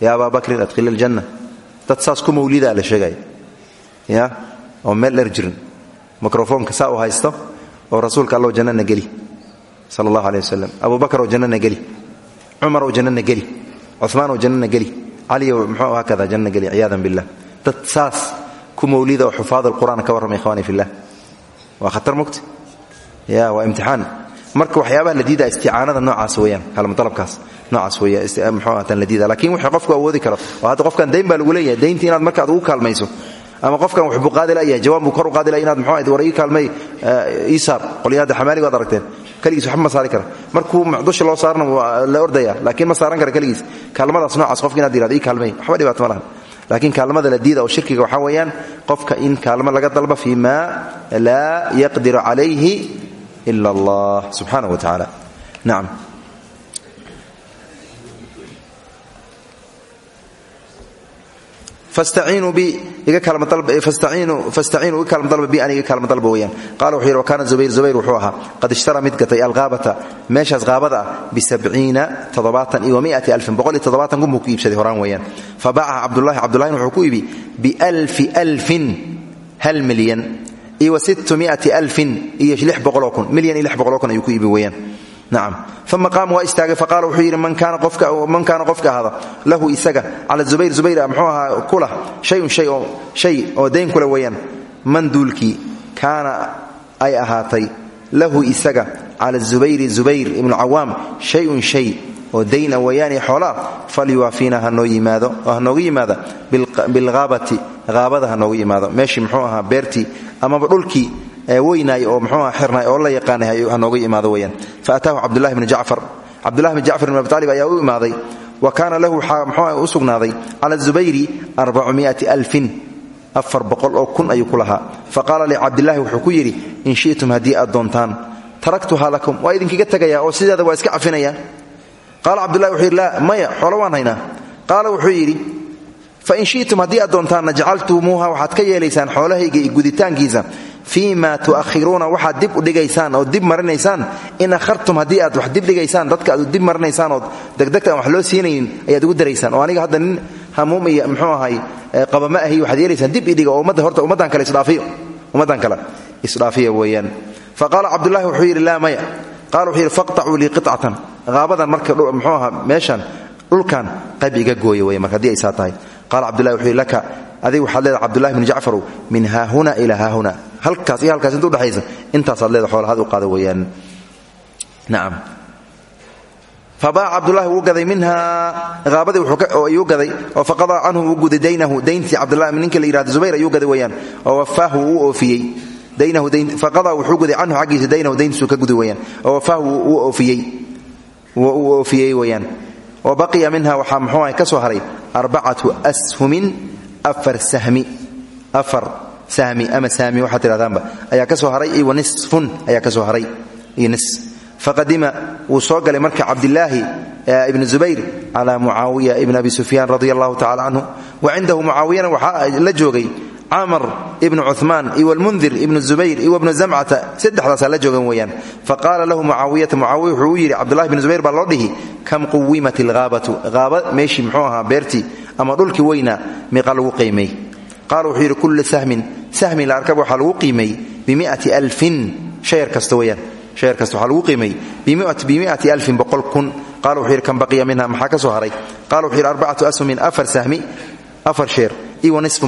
Ya abaa bakrin adqini ljanna dad saas ku mawlidaa la sheegaya ya? Oo meel dher jirin. Mikrofoonka saa u haysto oo rasuulka alloo jannana geli. Sala allahu aleh abu bakar oo jannana geli. Cumar oo jannana geli. Cumaan oo jannana geli. Cali oo muxuu hakada jannana geli ciyaadan billah. Dad saas ku mawlida oo xufaad alqur'aan ka warrama ikhwani fillah. Waa khatar mugti? Ya waa imtixaan marka waxyaabaha la diida isticaanada noocaas weyaan kaalmadalabkaas noocaas wey mxuatan la diida lakiin wixii qofku awoodi karo. Oo hadda qofkan dayn baa lagu leeyahay. Dayntii inaad marka ad ugu kaalmayso ama qofkan wax buu qaadi layahay jawaan buu kor u qaadi inaad ahayd war kaalmay ii saar. Qolyaha waad aragteen. Keligiis waxba ma saari kara. Markuu dusha loo saarna la ordaya laakiin ma saaran kara keligiis kaalmadaas noocaas qofka inaad yiraahdo ii kaalmay. Waxba dhibaato ma laakiin kaalmada la oo shirkiga waxaa weeyaan qofka in kaalmo laga dalba fii ma yaqdiru calayhi ila allah subxaanah wa tacaala nacam fastaciinuu weyaan iyo miati alfin boqol iyo toddobaatan kun buu ku iibsaday horaan weeyaan fa baacaha cabdullahi cabdullahina wuxuu ku iibi bialfi alfin hal milyan iyo wa sitmiati alfin iyo lix boqoloo kun milyan iyo lix boqoloo kun ayuu ku iibi weeyaan. Nacam uma qaama waa istaagay faqaala wuxuu yidhi man kaana qofka ahada lahu isaga cala zubayr zubayr mxuu ahaa kulah shayun shay oo dayn kule weeyaan. Man duulkii kaana ay ahaatay lahu isaga cala zubayri zubayr ibnu cawaam shayun shay oo dayna weeyaani xoolaa falyuwaafiina hanoo yimaado oo yimaada bilhaabati haabada hanoogu yimaado. Meeshii mxuu ahaa beertii amaba dhulkii weynaay oo mxuuha xirnaay oo la yaqaanay hanooga imaado weyaan fa ataahu cabdullahi bni jacfar. Cabdullahi bni jacfar bn ayaa u imaaday wa kaana lahu waxaa mxuuha u sugnaaday cala zubayri boqol oo kun ayuu ku lahaa. Fa qaala wuxuu ku yidhi in shi'tum haddii aad doontaan taraktuhaa lakum waa idinkaga tegaya oo sideeda waa iska cafinaya qaala cabdullahi wuxuu yidhi laa maya xoolo waan haynaa. Qaala wuxuu yidhi fain shi'tum haddii aad doontaanna jacaltumuuha waxaad ka yeelaysaan xoolahayga iyo guditaankiisa fii ma tu'akhiruuna waxaad dib u dhigaysaan ood dib marinaysaan. In akhartum haddii aad wax dib dhigaysaan dadka aad dib marinaysaan ood degdegta wax loo siinaynin ayaad ugu daraysaan. Oo aniga hadda hamuum iyo mxuu ahay qabama ahi waxaad yeelaysaan dib idhiga oo ummadda horta ummaddan kale isdhaafiyo. Ummaddan kale isdhaafiya weeyaan. Fa qaala wuxuu yidhi laa maya qaala wuxuu yidhi faqtacuu lii qicatan haabadan marka mxuu ahaa meeshan dhulkan qayb iga gooya marka haddii ay saa tahay. Qaala wuxuu laka adiga waxaad leedahay cabdullahi bni jacfarow min haahuna ilaa haahuna. Halkaas iyo halkaas inta udhexaysa intaasaad leeda xoolahaad u qaada weeyaan. Nacam fabaaca cabdullahi wuu gaday minhaa haabadii ayuu gaday oo faqadaa canhu wuu guday daynahu. Dayntii cabdullahi ninka la yidhahdo zubayr ayuu gaday weeyaan oo wafaahu wuu oofiyey faqadaa wuxuu guday canhu xaggiisa daynahu dayntiisuu ka guday weyaan oo wafaahu wuu oofiyey weyaan wa baqiya minha waxaa muxuu ahay ka soo haray arbacatu ashumin afar sahmi. Afar sahmi ama saami waxaad tidhahdaanba. Ayaa ka soo haray iyo nisfun ayaa ka soo haray iyo nis. Faqadima wuu soo galay marka cabdilaahi ibn zubayr cala mucaawiya ibn abi sufyaan radi allahu la joogay camar ibnu cumaan iyo wlmundir ibnu zubayr iyo wbnu zamcata saddexdaasaa la joogan weeyaan. Faqaala lahu mucaawiyata mucaawiya wuxuu u yidhi cabdullahi bn zubayr baa loo dhihi kam quwimat ilhaabatu haaba meeshii muxuu ahaa beertii ama dhulkii weynaa miiqa lagu qiimay. Qaala wuxuu yidhi kullu sahmin sahmi la arkaba waxaa lagu qiimay bimiati alfin shayar kasta weyaan shayar kasta waxaa lagu qiimay bimiati alfin boqol kun. Qala wuxuu yidhi kan baqiya minha maxaa ka soo haray? Qala wuxuu yidhi arbacatu ashumin afar sahmi afar sheer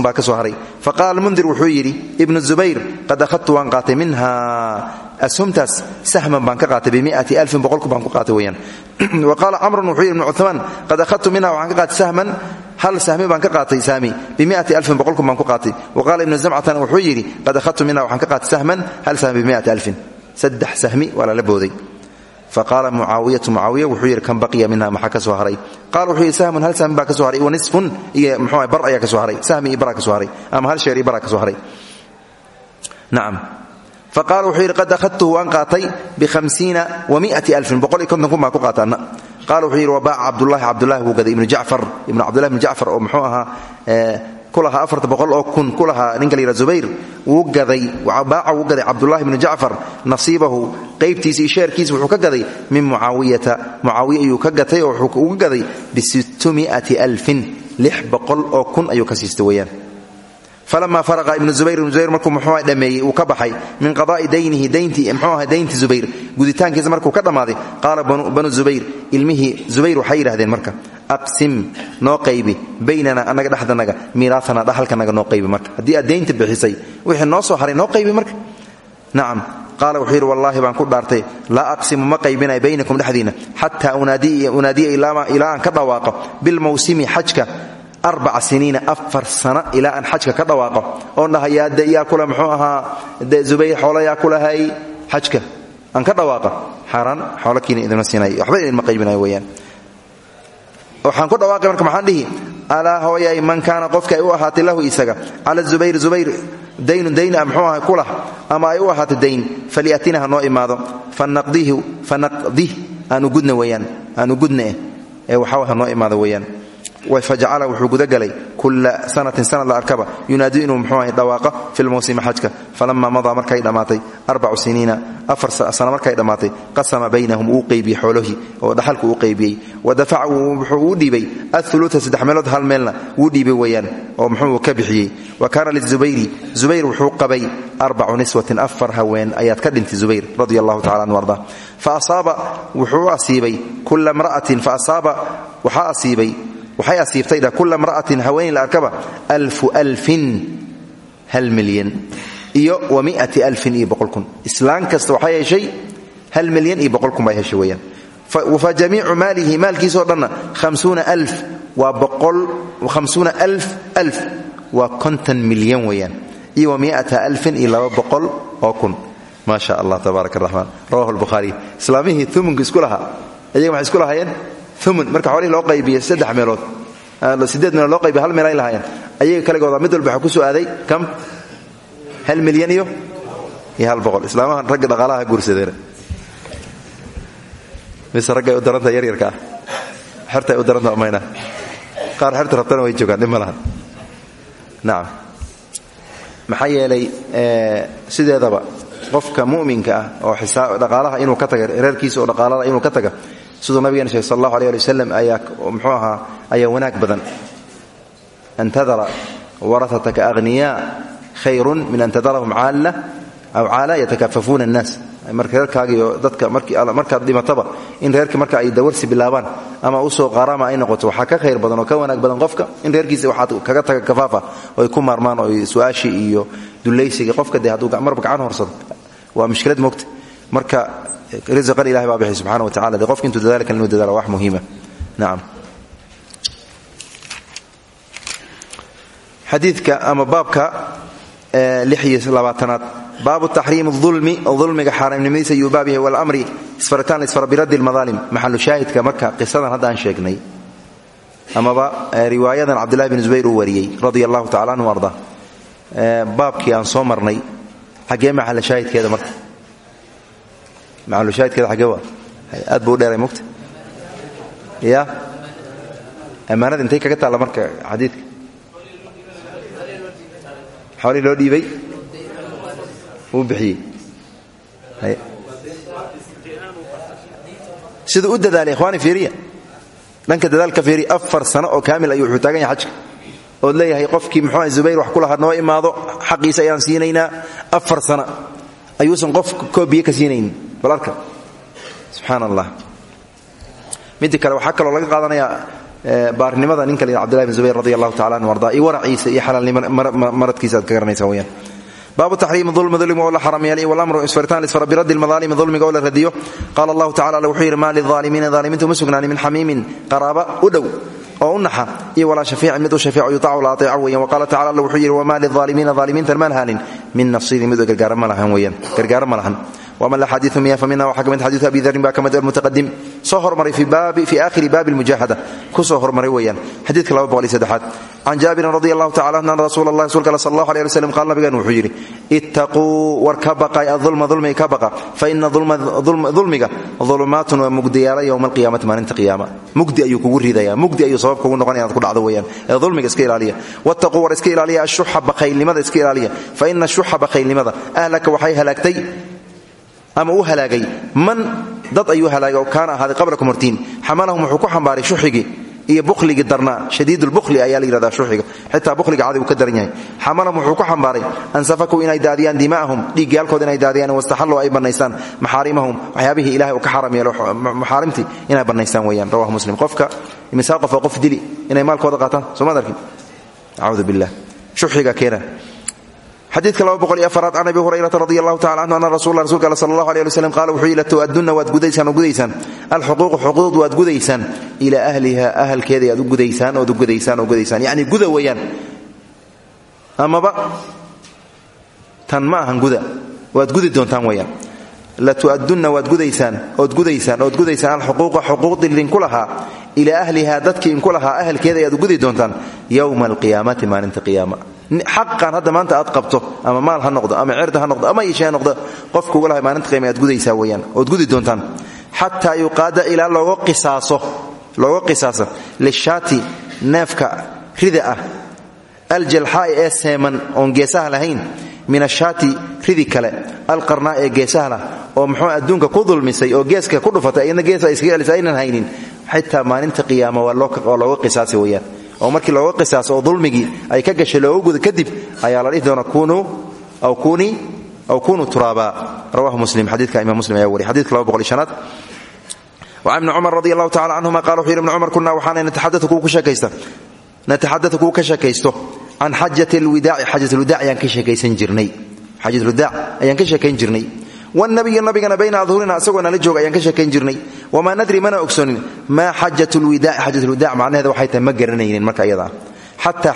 baa ka soo haray. Faqaala mundir wuxuu yidhi ibnu zubayr qad akhadtu waan qaatay minha. Ashumtaas sahman baan ka qaatay bimiati alfin boqolku baan ku qaatay weyaan wa qaala camrun wuxuu yidhi qad akhadtu minha waxaan ka sahman hal sahmi baan ka qaatay saami bimiati alfin boqolku baan ku qaatay. Wa qaala ibnu zamcatana wuxuu yidhi qad akhadtu minha waxaan ka sahman hal sahmi bimiati alfin. Sahmi waa lala faqaala mucaawiyatu mucaawiya wuxuu yidhi kan baqiya minha maxaa ka soo haray qaala wuxuu yidhi sahmun hal sahmi baa ka soo haray wa nisfun iyo mxuu bar ayaa ka soo haray sahmi iyo baraa ka soo haray ama hal sheer iyo baraa ka soo haray nacam faqaala wuxuu yidhi qad akhadtuhu waan qaatay bihamsiina wa miati alfin boqol iyo konton kun baan ku qaataana qaala wuxuu yidhi wabaaca cabdullahi cabdullahi wuu gaday ibnu jacfar ibnu cabdullahi ibnu jacfar oo muxuu ahaa kulahaa afarta boqol oo kun ku lahaa ninka la yidhah zubayr gaday baaca wuu gaday cabdullahi bnu jacfar nasiibahu qaybtiisa iyo sheerkiisa wuxuu ka gaday min mucaawiyata. Mucaawiya ayuu ka gatay oo wuxuu uga gaday bisittumiati alfin lix boqol oo kun ayuu ka siistay weeyaan. Falamaa faraqa ibnu zubayr ibnu zubayr markuu muxuu dhammeeyey uu ka baxay. Min qadaa'i daynihi dayntii muxuu aha daynti guditaankiisa markuu ka dhammaaday qaala banu zubayr ilmihii zubayr waxay yidhahdeen marka aqsim noo qaybi baynana annaga dhexdanaga miiraasana dhaxalkanaga noo qaybi marka. Haddii aad daynta bixisay wixii noo soo haray noo qaybi marka. Nacam qaala wuxuu yidhi baan ku dhaartay laa aqsimu ma qaybinay baynakum dhexdiinna xataa unaadiya ilaa aan ka dhawaaqo bilmawsimi xajka arbaca siniina afar sano ilaa aan ka dhawaaqo. Oon dhaha yaa kule muxuu ahaa de zubayr xoolo yaa kulahay xajka aan ka dhawaaqa xaaraan xoolokiina idinma siinay waxba idinma qaybinayo weyaan waxaan ku dhawaaqay marka maxaan dhihi? Alaa hooyay man kaana qofka ay u ahaatay lahu isaga. Cala zubayr zubayr daynun dayn mxuu aha kulah ama ay u ahaatay dayn? Falyatina ha noo imaado. Fanaqdih aanu gudna weyaan aanu gudna eh. Ee waxaa ha noo imaado weyaan fajacala wuxuu gudagalay kula sanatin sanad la arkaba yunaadiu inuu mxuu ahay dhawaaqa fi lmawsimi xajka. Falama madaa markay dhammaatay arbacu siniina afar sano markay dhammaatay qasama baynahum uu qeybiyey xoolihii oo dhaxalku uu qeybiyey. Wa dafaca wuxuu uu dhiibay auluta saddex meelood hal meelna wuu dhiibay weyaan oo muxuu ka bixiyey. Wa kaana lizubayri zubayr wuxuu qabay arbacu niswatin afar haween ayaad ka dhintay zubayr radi allahu tacala waxay asiibtay kula mra'atin haweeney la arkaba. Alfu hal milyan. Iyo wa miati islaan kasta waxay heshay hal milyan iyo boqol kun weyaan fa jamiicu maalihi maalkiisoo dhanna hamsuuna alf waa boqol hamsuuna alf alf waa konton milyan weeyaan. Iyo wa miata alfin oo kun. Maa sha allah tabaarak araxmaan rawahu lbukhaariy islaamihii umunka isku lahaa. Ayaga maxay isku lahaayeen marka xoolihii loo qaybiyey saddex meelood. Sideed meelood loo qaybiy hal meel ay lahaayeen. Ayaga kaligooda mid walba waxaa ku soo aaday kam? Hal milyan iyo? Hal boqol. Islaamahan ragga dhaqaalaha guursadeen mise raggay u daranta yaryarka ah. Xertay u daranta mayna qaar xerta rabtana way joogaan dhib ma lahan. Nacam yeelay sideedaba qofka mu'minka ah oo dhaqaalaha inuu ka taga reerkiisa oo dhaqaalada inuu ka taga siduu nabigeena sheegay sal allahu aleh ali wasalam ayaa muxuu ahaa ayaa wanaag badan. An tadara warahataka akhniyaa khayrun min an tadarahum caalla aw caala yatakaafafuuna annaas. Marka reerkaagiiyo dadka markaad dhimataba in reerkii marka ay dawarsi bilaabaan ama u soo qaaraama ay noqoto waxaa ka khayr badan oo ka wanaag badan qofka in reerkiisa waxaad kaga taga kafaafa oo ku maarmaan oo su'aashii iyo dulaysigii qofka dee hadduu marba gacan waa mushkilad mogta marka riqan ilahay baa bixi subxana wa tacala de qofka intuu dadaali kale inuu dadaala wax muhiima. Nacam xadiidka ama baabka lix iyo labaatanaad. Baabu taxriimi ulmi ulmiga xaaraamnimadiisa yuu baab yahay walamri isfaritaan laisfara biraddi lmadaalim maxalu shaahidka marka qisadan hadda aan sheegnay amaba riwaayadan cabdillahi bin zubayr uu wariyey radia allahu tacala anhu arda. Baabkii aan soo marnay xaggee maxalla shaahidkeeda marka maxalushaahidkeeda xaggee waa? Aad buu dheeray mugta ya ammaanada intay kaga taalla marka xadiidka. Xoolihii loo dhiibay? Wuu bixiyey. Siduu u dadaalay ikhwaani fiiriya? Dhanka dadaalka fiiriya afar sano oo kaamil ayuu wuxuu yahay xajka. Ood leeyahay qofkii muxuu ah zubayr wax ku lahaa imaado xaqiisa ayaan siinaynaa afar sana ayuusan qof koobiye ka siinaynin bal arka. Subxaan allah kale waxaa kaloo laga qaadanayaa baarnimada ninka la abdillahi bin zubayr radi tacala anhu arda iyo waraciisa iyo xalaalnimaradkiisa aad ka garanaysaa weyaan baabu taxriimi ulmi ulmiga oo la xaramyeelay walamru isfaritaan lisfara biraddi lmadaalimi ulmiga oo la radiyo. Qaala allahu tacala wuxuu yidhi maa lilaalimiina daalimiinta uma sugnaani min xamiimin qaraaba u dhow oo u naxa iyo walaa shafiicin mid u shafeeco yutacu la ateeco weyan waqaala tacala alle wuxuu yidhi wamaa lilaalimiina daalimiintan ma lahaanin min nasiirin ma lahan weyaan wama laxadiiu miya famina waxaa ka mid xadiiu abi darin baa ka mid almutaqadim soo hormaray fii aakhiri baabi lmujaahada ku soo hormaray weeyaan xadiidka saddexaad can jaabirin radi allahu tacala anhu ana rasuula allah rasuulka sal allahu aleh ali slam qaal nabigan wuxuu yidhi ittaquu war ka baqay adulma dulmiga ka baqa fa ina dulmiga dulumaatun waa mugdiyaala yowma alqiyaamati maalinta qiyaama mugdi ayuu kugu ridaya mugdi ayuu sabab kugu noqon inaad ku dhacdo weeyaan ee dulmiga iska ilaaliya wattaquu war iska ilaaliya ashuxa bakhaylnimada iska ilaaliya fa ina shuxa bakhaylnimada ahlaka waxay halaagtay ama u halaagay. Man dad ayuu halaagay oo kaana ahaaday qablakum hortiin. Xamalahum wuxuu ku xambaaray shuxigii iyo bukhligii darnaa. Shadiidulbukhli ayaa la yidhahdaa shuxiga. Xitaa bukhliga cadi uu ka daran yahay. Xamalahum wuxuu ku xambaaray an inay daadiyaan dima'ahum dhiiggaalkood inay daadiyaan wastaxalluu ay bannaystaan maxaarimahum waxyaabihii ilahay uu ka xaram yeelo inay bannaystaan weeyaan. Rawahu muslim. Qofka imisaa qof dili inay maalkooda qaataan soo maad billah. Shuxiga keena xadiidka afaraad can abi hurayrata radi allahu tacala canhu ana rasula rasulka all sala allahu aleh ali slam qaala wuxuu yidhi latu'adunna waad gudaysaan oo gudaysaan alxuquuqu xuquuqd waad gudaysaan ilaa ahliha ahalkeeda aad u gudaysaan ood u gudaysaan oo gudaysaan yacni guda weeyaan. Amaba tan ma ahan guda. Waad gudi doontaan weeyaan. Latu'adunna waad gudaysaan ood gudaysaan ood gudaysaan alxuquuqa xuquuqdii idinku lahaa. Ilaa ahlihaa dadkii inku lahaa ahalkeeda ayaad gudi doontaan. Yowma alqiyaamati maalinta qiyaama xaqan hadda maanta aad qabto ama maal ha noqdo ama cirda ha noqdo ama ishe ha noqdo qofka uga lahay maalinta qiyaama aad gudaysaa weyaan gudi doontaan. Xataa yuqaada ilaa looga qisaaso lishaati neefka rida ah aljalxaa'i ee seeman geesaha lahayn min ashaati ridi kale alqarnaa ee geesaha lah oo muxuu adduunka ku dulmisay oo geeska ku dhufatay iyadna geesa iskaga celisa aynan haynin. Xitaa maalinta qiyaama waa looga qisaasi weyaan oo markii looga qisaaso oo dulmigii ay ka gashay looga guda kadib ayaa la dhihi doona aw kunuu turaaba. Rawahu muslim xadiidka imam muslim ayaa wariy xadidka laba boqol iyo shanaad. وcan ibni cumar radi allahu tacala canhuma qala wuxuu yidhi ibni cumar kunaa waxaanay nataxadau kuwa ka sheekaysto can xajat lwidaaci xajatulwidaac ayaan ka sheekayn jirnay wnabiyu nabigana bayna adhurina asagoo nala jooga ayaan ka sheekayn jirnay. Wamaa nadri mana ogsonin. Maa xajatulwidaac macnaheeda waxay tahay ma garanaynin marka iyada. Xataa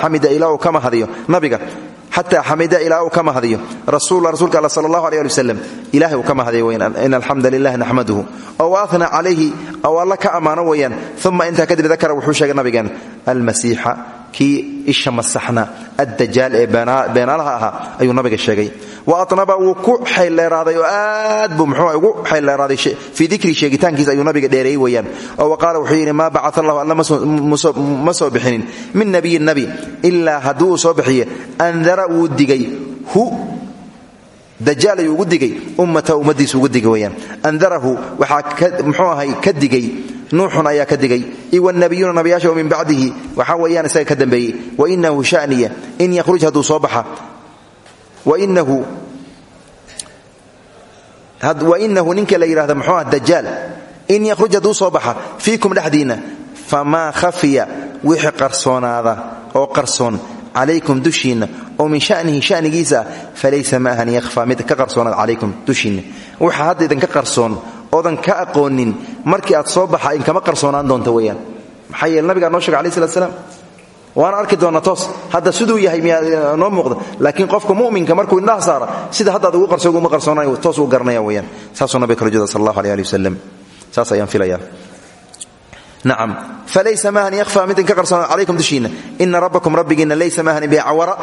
xamida ilaa uu ka mahadiyo. Nabiga xataa xamida ilaa uu ka mahadiyo. Rasuulka alla sala allahu aleh ali wasalam ilahay in alxamda lilahi naxmaduhu ow aana calayhi ow alla ka ammaano weeyaan. Uma wuxuu sheegay nabigeen almasiixa kii isha masaxna addajaal ee beenaalaha ahaa ayuu nabiga sheegay. Wa anaba wuu ku xayldheeraaday oo aad buu mxuu ugu xayldheeraaday fii dikri sheegitaankiisa ayuu nabiga dheereeyey weyaan oo wa wuxuu yidhi maa bacaa allahu alla ma soo bixinin min nabiyin nabi ilaa haddii uu soo bixiye andara wuu digay hu dajaal ayuu ugu digay ummata ummadiisu ugu digay weyaan andarahu waxaa mxuu ahay ka digay nuuxun ayaa ka digay. Iwanabiyuuna nabiyaasha min bacdihi. Waxaa weeyaan isaga ka dambeeyey. Wainahu shaniya. In yakhruj hadduu soo baxa. Wainahu ninka la yidhahda muxuu ah in yakhruj hadduu soo fiikum dhexdiinna famaa khafiya. Wixii qarsoonaada oo qarsoon calaykum dushiinna. Oo min shanihi shanigiisa falaysa ma ahan yakhfaa mid ka qarsoonaad calaykum dushiinna. Waxa hadda idinka qarsoon oodan ka aqoonin markii aad soo baxa inkama qarsoonaan doonta weyaan maxaa yeele nabigaa noo shega alai slat slam arki doonna toos hadda siduu yahay noo muuqda laakiin qofka muminka markuu indhaha saara sida haddaad ugu qarso uguma qarsoonay toos uu garanaya weyaan saasuu nabiga kala jeeda sal allahu aleh ali wasalam saas ayaan filaya nacam falaysa maahan yakhfa mid inka qarsoona calaykum dushiinna ina rabbakum rabbigiinna laysa maahan bicawara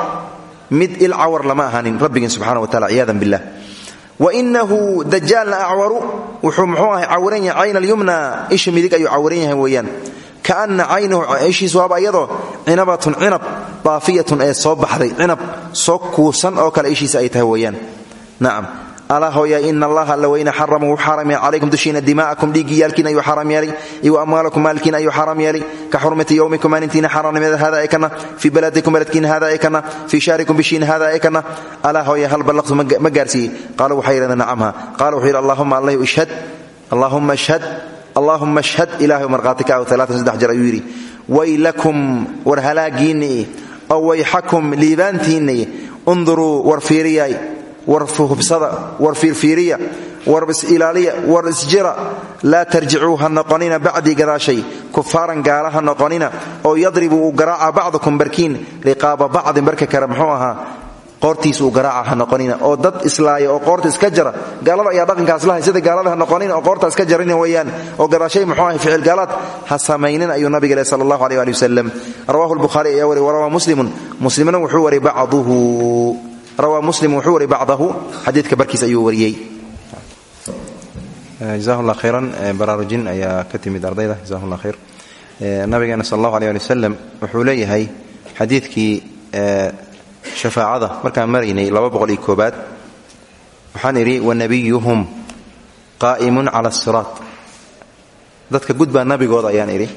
mid il cawar lama ahanin rabbigiin subxana wa wainahu dajaalna acwaru wuxuu muxuu ahay cawiran yahay cayn alyumna isha midig ayuu cawiran yahay weeyaan. Kaana caynuhu ishiisu waaba iyadoo cinabatun cinab daafiyatun ee soo baxday cinab soo kuusan oo kale ishiisa ay tahay weeyaan. Nacam alaa hooya ina allaha alla weyne xarama wuu xaram yeelay dima'akum dhiiggiyaalkiin ayuu xaram yeelay iyo amwaalakum maalkiin ayuu xaram yeelay. Ka xurmati yowmikum maalintiina xaramnimada hada ay kana fii baladikum baladkiina hada ay kana fii shahrikum bishiina hada ay kana alaa hooya hal ballaqtu ma gaarsiiyey. Qaaluu waxay yidhahdeen nacamha. Qaala wuxuu yidhi allahuma allah ishhad allahuma ashhad allahuma ashhad ilahay markhaati ka ah alaatan saddex jeer ayuu yidhi. Waylakum war halaagiinni oo wayxakum liibaantiinni unduruu war hubsada war fiirfiiriya war isilaaliya war isjira. Laa tarjicuu ha noqonina bacdii gadaashay kufaaran gaala oo yadribu uu garaaca bacdukum barkiin riqaaba barka kale muxuu ahaa qoortiis uu garaaca oo dad islaaya oo qoorta iska jara gaalada ayaa dhaqankaas lahay sida gaalada ha oo qoorta iska jarina weeyaan oo gadaashay muxuu ahay ficil gaalaad ha samaynin ayuu nabiga leh sala allahu aleh ali rawahu lbukhaari ayaa wariy warawaa muslimun muslimna wuxuu wariyay bacduhu rawaa muslim wuxuu wariyay bacdahu xadiidka barkiis ayuu wariyey jazahu llah khayran baraarujin ayaa ka timid ardayda jazahu llah khayr nabigeena sal allahu aleh ali wasalam wuxuu leeyahay xadiidkii shafaacada markaan maraynay laba boqol iyo koobaad waxaan idhi wanabiyuhum qaa'imun cala asiraat dadka gudbaa nabigooda ayaan idhi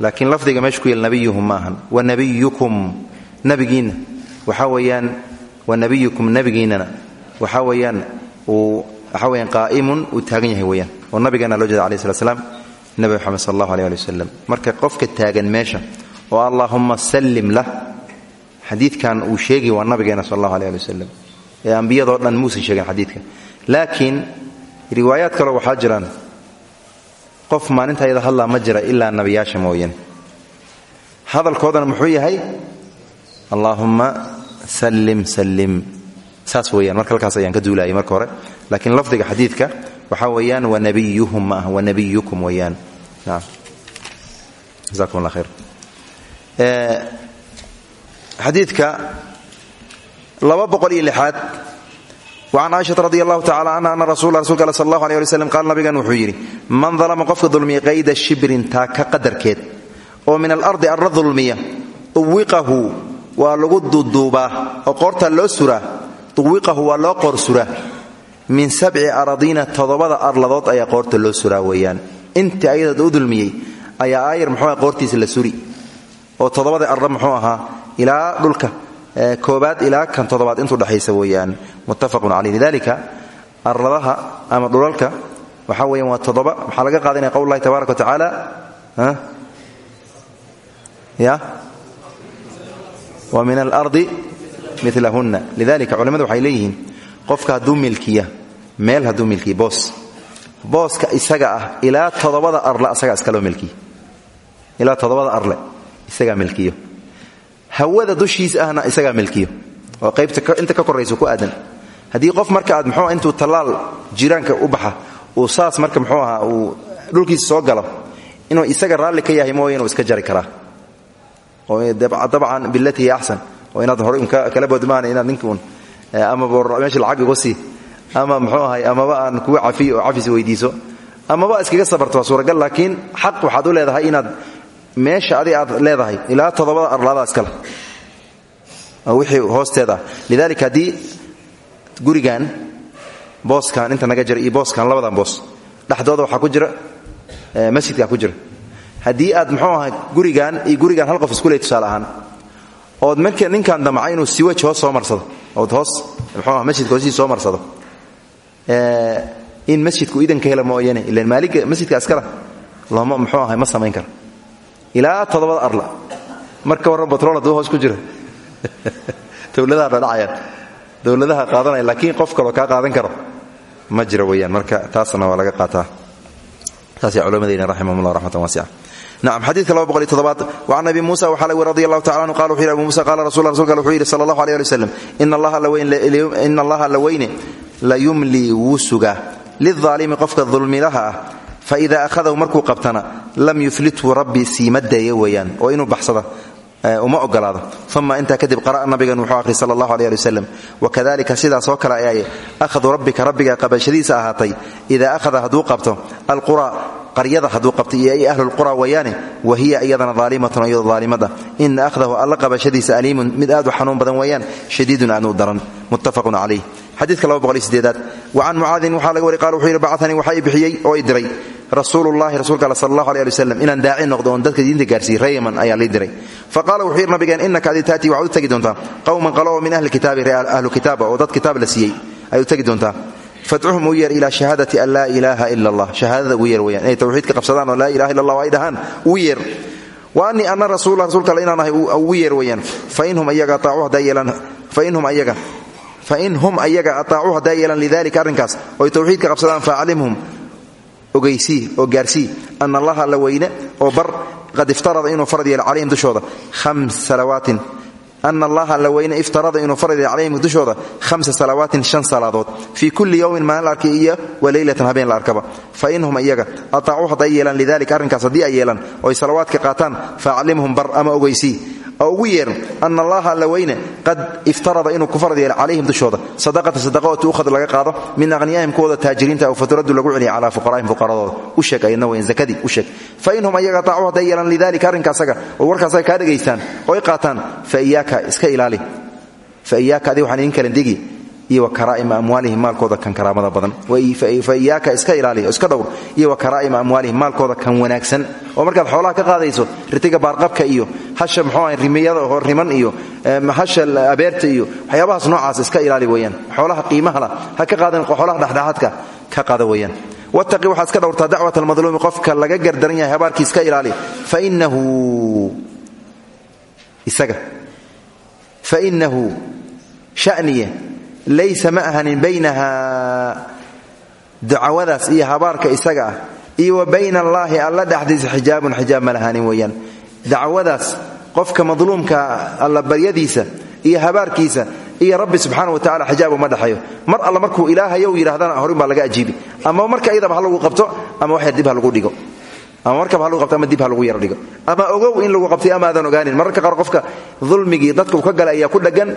laakiin lafdiga meesha ku yeel nabiyuhum maahan wanabiyukum nabigiinna waxaa weeyaan wanabiyukum nabigiinnana waxaa weeyaan uu waxaa weyaan qaa'imun uu taagan yahay weyaan oo nabigeena loo jeeda alai slat slam nebi moxamed sal allahu aleh ali wasalam marka qofka taagan meesha oo allaahumma sallim lah xadiidkan uu sheegay waa nabigeena sal allahu aleh ali wasalam ee ambiyadoo dhan muusan sheegin xadiidka. Laakiin riwaayaad kaleo waxaa jiraan qof maalinta ma jira sallim sallim. Saas weyaan marka halkaas ayaan ka duulayay marka hore. Laakiin lafdiga xadiidka waxaa weeyaan wanabiyuhum ma ah wanabiyukum weyaan naam. Jasakum allah khayr xadiidka laba boqol iyo lixaad. Wacan caaishata radi allahu tacala canha ana rasula rasulka sal allahu aleh ali slam qaal nabigan wuxuu yidhi man dalama qofka dulmiya qayda shibrin taaka qadarkeed oo min alardi arla dulmiya uwiqahu waa lagu duduubaa oo qoorta loo suraa uwiqahu waa loo qoor suraa. Min sabci aradiina toddobada arladood ayaa qoorta loo suraa weeyaan. Intii ayadaad u dulmiyey ayaa aayar muxuu qoortiisa la suri. Oo toddobada arla muxuu ahaa ilaa dhulka koobaad ilaa kan toddobaad intuu dhexaysa weeyaan. Muttafaqun caleyh. Lidalika arladaha ama dhulalka waxaa weeyaan waa toddoba maxaa laga qaadanaya qowl llahi tabaaraka wa tacaala ya wa min alardi milahunna lidalika culimmadu waxay leeyihiin qofka hadduu milkiya meel hadduu milkiya boos. Booska isaga ah ilaa toddobada arle asagaa iskaloo milkiya ilaa toddobada arle isagaa milkiyo. Hawada dushiisa ahna isagaa milkiyo. Oo qaybta inta ka korayso ku aadan. Haddii qof marka aad mxuu intuu tallaal jiraanka u baxa uu saas marka muxuu ahaa uu dhulkiisa soo galo inuu isaga raalli ka yahay inuu iska jari karaa dabcan bilatii axsan oo inaad horay kala boodmaana inaad ninka un amaba meesha lacag igu sii ama muxuu ahay amaba aan kuga cafiyo oo cafis weydiiso amaba iskaga sabarto suuragal laakiin xaq waxaad u leedahay inaad meesha adi aad leedahay ilaa toddobada arlaadaa iskale wixii hoosteeda ah. Lidalika haddii gurigan booskan inta naga jira booskan labadan boos dhexdooda waxaa ku jira masjidkaa ku jira haddii aad muxuu ahay gurigan iyo gurigan hal qof isku leey tusaale ahaan ood marka ninkan damca inuu siwaj hoos soo marsado? Ood hoos muxuu aha masjidka hoosihiis soo marsado? In masjidku idanka hela mooyane ilan maaliga masjidka iskala looma muxuu ahay ma samayn kara ilaa toddobada arla. Marka warran batrol hadduu hoos ku jira dowladaha dhadhacayaan dowladaha qaadanaya laakiin qof kaloo kaa qaadan karo. Ma jira weeyaan marka taasna waa laga qaataa. Saasay culammadeyna raximahum llah raxmatan xadiidka toddobaad. Wacan abi muusa waxaa laga weri radi allahu tacala anhu qala wuxu yhi abu muusa qala rasul rasulka wuxuu yidhi sala allahu aleh ali waslem ina allaha la weyne la yumlii wuu sugaa lilaalimi qofka dulmilaha ah faida ahadahu markuu qabtana lam yuflithu rabbi siima daeyo weeyaan oo inuu baxsada uma ogolaado. Uma intaa kadib qara'a nabigan wuxuu akhri sala allahu aleh ali wasalam wakadalika sidaas oo kale ayay akhadu rabbika rabbiga qabashadiisa ahaatay qabto alqura qaryada hadduu qabto iyo ay ahlulqura weeyaane wa hiya iyadana daalimatun iyadoo daalimada ina akhdahu alla qabashadiisa aliimun mid aad xanuun badan weeyaan shadiidun aad u daran. Muttafaqun calayh xadiidka sideedaad wacan mucaadin waxaa laga wari qala wuxuu yidhi bacanii waxaa i oo i diray rasuulullahi rasuulka all sal ali wasalam inaan daaci noqdo dadka diinta gaarsiiy reeyaman ayaa lii diray. Fa wuxuu yidhi nabigeen innaka adi taatii waxaad u tegi doontaa qalo min ahli kitaabi ahlu kitaaba oo dad kitaab la siiyey ayaad u tegi fadcuhum u yeer ilaa shahaadati an laa ilaaha ila allah. Shahaadada ugu yeer weyaan inay qabsadaan oo ilaha illa allah ay dhahaan ugu yeer wa anii ana rasuula rasuulka alle inaan ahay ugu yeer weeyaan. Fainhum ayaga ataacu haddaa yeelaan fainhum ayaga fain hum ayaga ataacuu haddaa yeelan lidalika arrinkaas. Oy tawxiidka qabsadaan faaclimhum ogeysii oo gaarsii ana allaha la weyne oo bar qad iftarada inuu farad yeelo calayhim dushooda. Hams salawaatin ana allaha la weyne iftarada inuu farad yeelo calayhim dushooda hamsa salawaatin shan salaadood fii kulli yowmin maalin la arkay iyo wa leylatan habeen la arkaba fa inhum iyaga ataacuu hadday yeelaan lidalika arrinkaas haddii ay yeelaan oy salawaadka qaataan faaclimhum bar ama ogeysii oo ugu yeer ana allaha la weyne qad iftarada inuu ku farad yeelo calayhim dushooda sadaqata sadaqa oo tuukhad laga qaado min aqhniyahim kuwooda taajiriinta oo faturaddu lagu celiya calaa fuqaraahim fuqaradooda u sheeg ayadna weyn zakadii u sheeg iska ilaali. Fa iyaaka adiga waxaan idin kalen digi. Iyo karaa'ima amwaalihim maalkooda kan karaamada badan. Fa iyaaka iska ilaali iska dhowr. Iyo karaa'ima amwaalihim maalkooda kan wanaagsan. Oo markaad xoolaha ka qaadayso ritiga baarqabka iyo hasha muxuu ahay rimiyada oo riman iyo hasha abeerta iyo waxyaabahaas noocaas iska ilaali weeyaan. Xoolaha qiimahala ha ka qaadan xoolaha dhexdhexaadka ka qaada weeyaan. Wattaqi waxaad iska dhowrtaa dacwat almadluumi qofka laga gardaran yahay habaarkii iska ilaali. Fa inahu isaga fainahu shaniye laysa ma ahanin baynaha dacwadaas iyo habaarka isaga ah iyo wa bayna allaahi alla dhexdiisa xijaabun xijaab ma lahaanin weeyaan dacwadaas qofka madluumka alla baryadiisa iyo habaarkiisa iyo rabbi subxaana wa tacala xijaab uma dhexeeyo mar alla markuu ilaahayow yidhahdana horin baa laga ajiibi ama marka iyadaba ha lagu qabto ama wax yar lagu dhigo ama markaba ha lagu qabto ama dib ha lagu yaro dhigo. Ama ogow in lagu qabtay ama aadan ogaanin. Mararka qaar qofka dulmigii dadka uu ka galay ayaa ku dheggan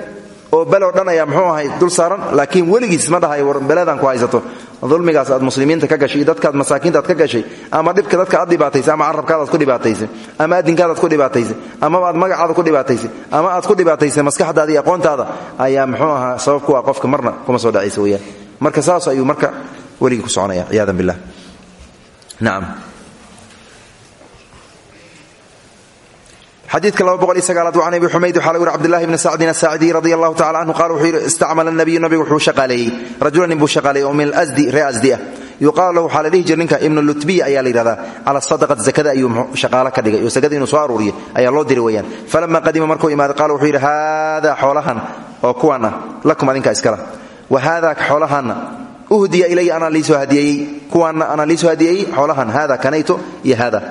oo beloo dhan ayaa muxuu ahay dul saaran laakiin weligiis ma dhahay war beledan ku haysato. Dulmigaas aad muslimiinta ka gashay iyo dadkaad masaakiinta aad ka gashay ama dhibka dadka aad dhibaataysay ama carabkaadaad ku dhibaataysay ama adinkaadaad ku dhibaataysay ama aad magacaada ku dhibaataysay ama aad ku dhibaataysay maskaxdaada iyo aqoontaada ayaa muxuu ahaa sabab ku ah qofka marna kuma soo dhacaysa weyaan. Marka saas ayuu marka weligii ku soconaya ciyaadan billah. Nacam xadiidka an abi xumayd waxaa lagu yiri cbdulahi bni sacdin asaacidi radi allahu tacala canhu qaal wuxuu yidhi istacmala nabiyu nabigu wuxuu shaqaaleeyey rajulan nin buu shaqaaleeyey oo min asdi ree asdi ah. Yuqaalu lahu waxaa la dhihi jira ninka ibnu lutbiya ayaa la yidhahdaa cala sadaqat zakada ayuu shaqaalo ka dhigay. Oo sakada inuu soo aruuriyo ayaa loo diri weyaan falama qadima markuu imaaday qaala wuxuu yidhi haada xoolahan oo kuwan ah lakum adinka iskala wa haada xoolahanna uhdiya ilaya anaa liisoo hadiyeeyey kuwaanna anaa liisoo hadiyeeyey xoolahan haada kanayto iyo haada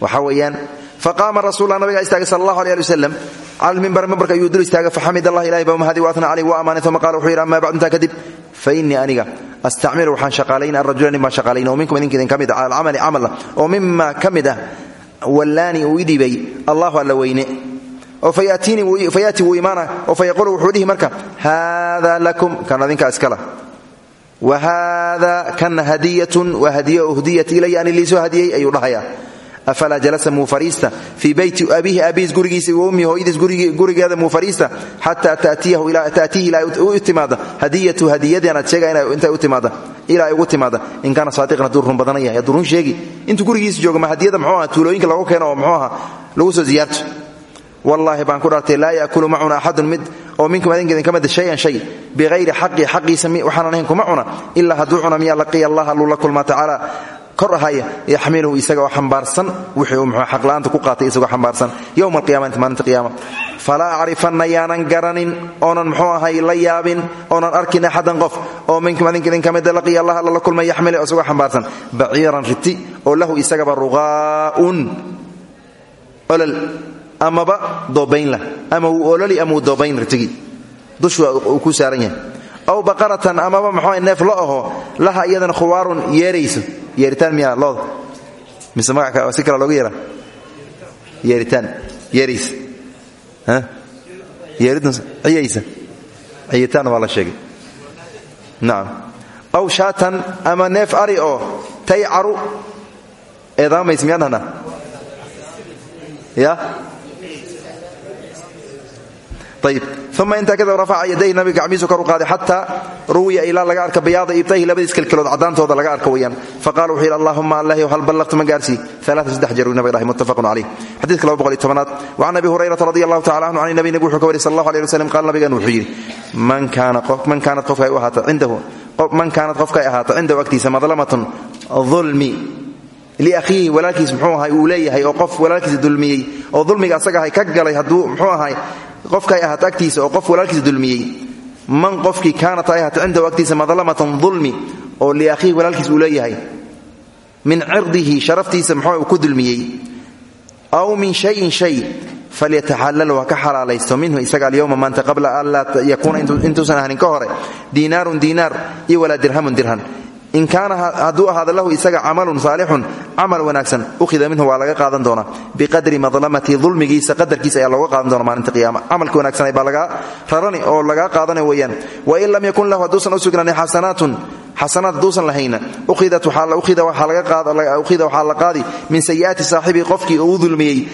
waxa weeyaan faqaama rasulla nabigaa istaagay sal allahu aleh ali wasalam cala lmimbar mimbarka ayuu dul istaagay faxamid allah ilahi baa mahadi waatna caleyh wa ammaanay uma qala wuxuu yidhi ama bacdu intaa kadib fa innii aniga astacmilu waxaan shaqaalayn arajula nin baan shaqaalayn oo minkum idinka idin ka mid ah cala alcamali camala oo mima ka mid ah wallaani uu idhibay allahu alla weyne oo fayaati wuu imaana oo fayaquulu wuxuu dhihi marka haada lakum kan adinka iskala wa haada kana hadiyatun waa hadiye uhdiyat ilaya ani liisoo hadiyey ayuu dhahayaa afalaa jalasa muu fariista fii beyti abiihi aabihiis gurigiisa wa ummihi hooyadiis gurigeeda muu fariista xataa taatiihi ilaa u timaada hadiyatu hadiyadan aad sheega intay u timaada ilaa ay ugu in kaana saadiqan hadduu run badan yahay sheegi intuu gurigiisa jooga ma muxuu aha tuulooyinka lagu keeno oo muxuu aha lagu soo ziyaarto wallaahi baan ku dhaartay laa yaakulu macuna axadun mid oo minkum adinka idinka mida shayan shay biqayri xaqi xaqiisa waxaanan ahayn kuma cuna ilaa hadduu cuna miyaa laqiya allah alluu la kulmaa kor ahaya yaxmiluhu isaga oo xambaarsan wixii uu muxuu xaqla'aanta ku qaatay isagoo xambaarsan. Yowma alqiyamati maalinta qiyaama falaa acrifanna yaanan garanin oonan muxuu ahay la yaabin oonan arkin axadan qof oo minkum adinka idinka mida laqiya allah alla la kulmay yaxmil isagoo xambaarsan. Baciiran riti oo lahu isagaba ruqaa'un olol amaba doobayn lah. Ama wuu ololi ama wuu doobayn ritigii dushu uu ku saaran yahay aw baqaratan amaba muxuu neef lo aho laha iyadana khuwaarun yeerayso. Yeeritaan miyaa looda mise magaca si kale loogu yeeraa yeeritaan yeerays yeeridun ciyaysa ciyitaan waa la sheegay. Aw shaatan ama neef ari oo taycaru eedaamaysa miyaan dhahnaa ya uma intaa kadib rafaca yadayhi nabiga gacmiisu kor u qaaday xataa ruwiya ilaa laga arka bayaada ibtayhi labadiis kelkelood caddaantooda laga arka weyaan faqala wuxuu yidhi allahuma allahi hal ballaqtu ma gaarsii alaaa saddex jeer nabiga dhahay muttafaqun calayh xadiidka laba boqol iyo tobanaad wacan abi hurayrata radi allahu tacala canhu can nabi nabi wuxuu ka wariy sal allahu aleh waslem qaala nabigan wuxuu yidhi man kaanat qofka ay ahaata cindahu man kaanat qofka ay ahaata cindahu agtiisa madlamatun dulmi liakhiihi walaalkiis muxuu ahay uu leeyahay oo qof walaalkiisa dulmiyey oo dulmiga asaga ahay ka galay hadduu muxuu ahay qofkay ahaata agtiisa oo qof walaalkiisa dulmiyey. Man qofkii kaanat ay ahaata cindahu agtiisa madlamatan dulmi oo liakhiihi walaalkiis uu leeyahay. Min cirdihi sharaftiisa uu ku dulmiyey. Aw min shayin shay falyataxalalhu ha ka xalaalaysto. Minhu isaga alyowma maanta qabla an laa yakuuna intuusan ahanin ka hore. Diinaarun diinaar iyo walaa dirhamun dirhan in kaana hadduu ahaado lahu isaga camalun saalixun camal wanaagsan ukhida minhu waa laga qaadan doonaa. Biqadri madlamati dulmigiisa qadarkiisa ayaa looga qaadan doona maalinta qiyaama. Camalka wanaagsan baa lagaa rarani oo lagaa qaadana weeyaan. Wain lam yakun lahu hadduusan u sugnaanin xasanaatun xasanaad hadduusan lahayna ukhida waxaa la qaadi min sayi'aati saaxibii qofkii u dulmiyey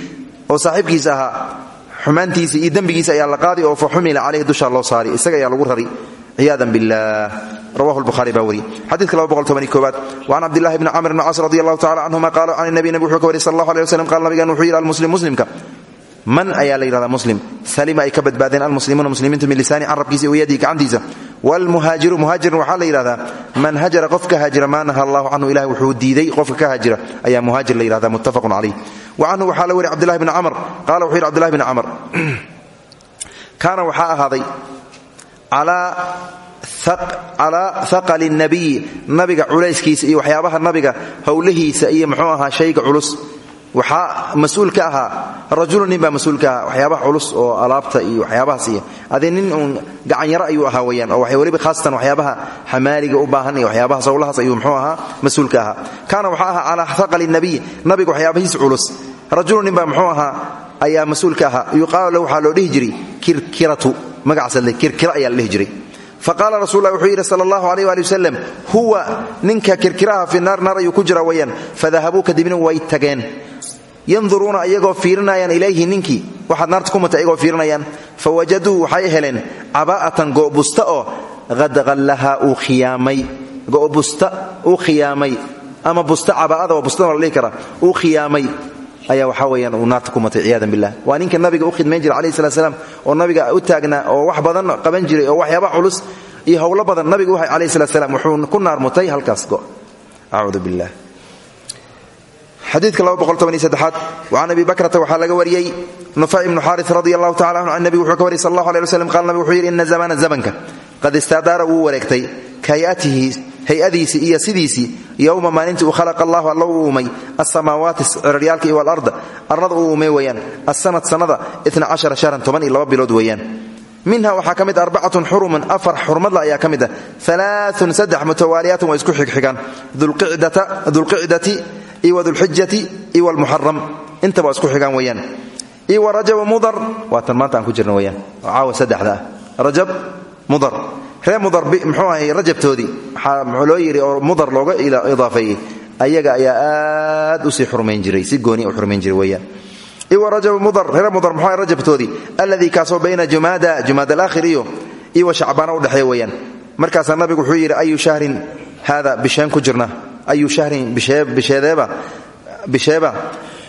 oo saaxiibkiisa ahaa xumaantiisa iyo ayaa la qaadi oo fa xumila caleyhi dushaa loo saari. Isaga ayaa lagu rari ciyaada bilah rawahu lbuhari baa wariye xadiidka koobaad wacan cabdillahi bni camr bni cas radi allahu tacala canhuma qaala can nabi nabi wuxuu ka wariy sal allahu aleh waslem qaala nabigan wuxuu yidhi almuslim muslimka man ayaa la yidhahdaa muslim salima ay ka badbaadeen almuslimuuna muslimiintu min lisaani carabkiisa wayadihi gacantiisa wlmuhaajiru muhaajirin waxaa la yidhahdaa man hajara qof ka haajira maa naha allahu canhu ilahi wuxuu diiday qofka ka haajira ayaa muhaajir la yidhahda muttafaqun calayh wa canhu waxaa la wariy cbdillahi bni camr qaala wuxuu yidhi cbdillahi bni camr kaana waxaa ahaaday calaa haqali nabiyi nabiga culayskiisa iyo waxyaabaha nabiga howlahiisa iyo muxuu ahaa shayga culus. Waxaa mas'uul ka ahaa rajulu nin baa ka waxyaabaha culus oo alaabta iyo waxyaabahaas iyo adee nin uun gacanyaro ayuu ahaa weyaan oo weliba khaasatan waxyaabaha xamaaliga u baahan iyo waxyaabahaas howlahaas ayuu muxuu ahaa mas'uul ka ahaa. Kaana waxaa ahaa calaa haqali nabiy nabiga waxyaabahiisa culus. Rajulu nin baa ahaa ayaa mas'uul ka ahaa. Yuqaalu lahu loo dhihi jiray kirkiratu magacaasle kirkira ayaa la dhihi jiray faqaala rasul lah wuxuu yidhi sal allahu aleyh ali wasalam huwa ninka kirkiraha fi naar naar ayuu ku jira weyaan fadahabuu kadibna way tageen. Yanduruuna iyagoo fiirinayaan ilayhi ninkii waxaad naarta ku mutay iyagoo fiirinayaan. Fawajaduu waxay heleen cabaa'atan go'busta oo qadqallaha uu khiyaamay. Go'busta uu khiyaamay. Ama busta cabaa'ada waa bustada la dhihi kara uu ayaa waxaa weyaan uu naarta ku matay ciyadan billah. Waa ninka nabiga u khidmayn jiray alayhi salat slam oo nabiga u taagnaa oo wax badan qaban jiray oo waxyaaba culus iyo howlo badan nabiga u hay alayhi salat slam wuxuu ku naar mutay halkaas go. Acuudu billah. Xadiidka aad waan abi bakrata waxaa laga wariyey nufay ibnu xaari radi allahu tacala anhu an nabigu wuxuu ka wariyay sal allahu aleh waslm qala nabig wuxuu yidhi ina zamana zamanka qad istaadaara wuu wareegtay kahayatihi hay'adiisii iyo sidiisii yowma maalintii uu khalaqa allahu alla uu uumay. Asamaawaati ciraryaalka iyo walarda arlada uu uumay weeyaan. Asanad sannada shahran toban iyo laba bilood weeyaan. Minha waxaa ka mid arbacatun xurumun afar xurmadla ayaa ka mid ah. Alaaun saddex mutawaaliyaatun waa isku xigxigaan. Dulqicdati iyo wadulxijati iyo wlmuxaram intaba isku xigaan weeyaan. Iyo wa rajab mudar waa tan maanta aan ku jirna weyaan caawa saddexda ah. Rajab mudar reer mudar muxuu ahay rajabtoodii waxaa muxuu loo yidhi mudar looga idaafeeyey ayaga ayaa aad u sii xurmayn jiray si gooni u xurmayn jiray weeyaan. Iwa rajab mudar reer mudar muxuu ahay rajabtoodii alladii kaasoo bayna jumaada jumaada alaakhir iyo iyo wa shacbaana u dhexeeya weeyaan. Markaasaa nabigu wuxuu yidhi ayu shahrin haada bisheen ku jirna? Ayu shahrin bisheedeeba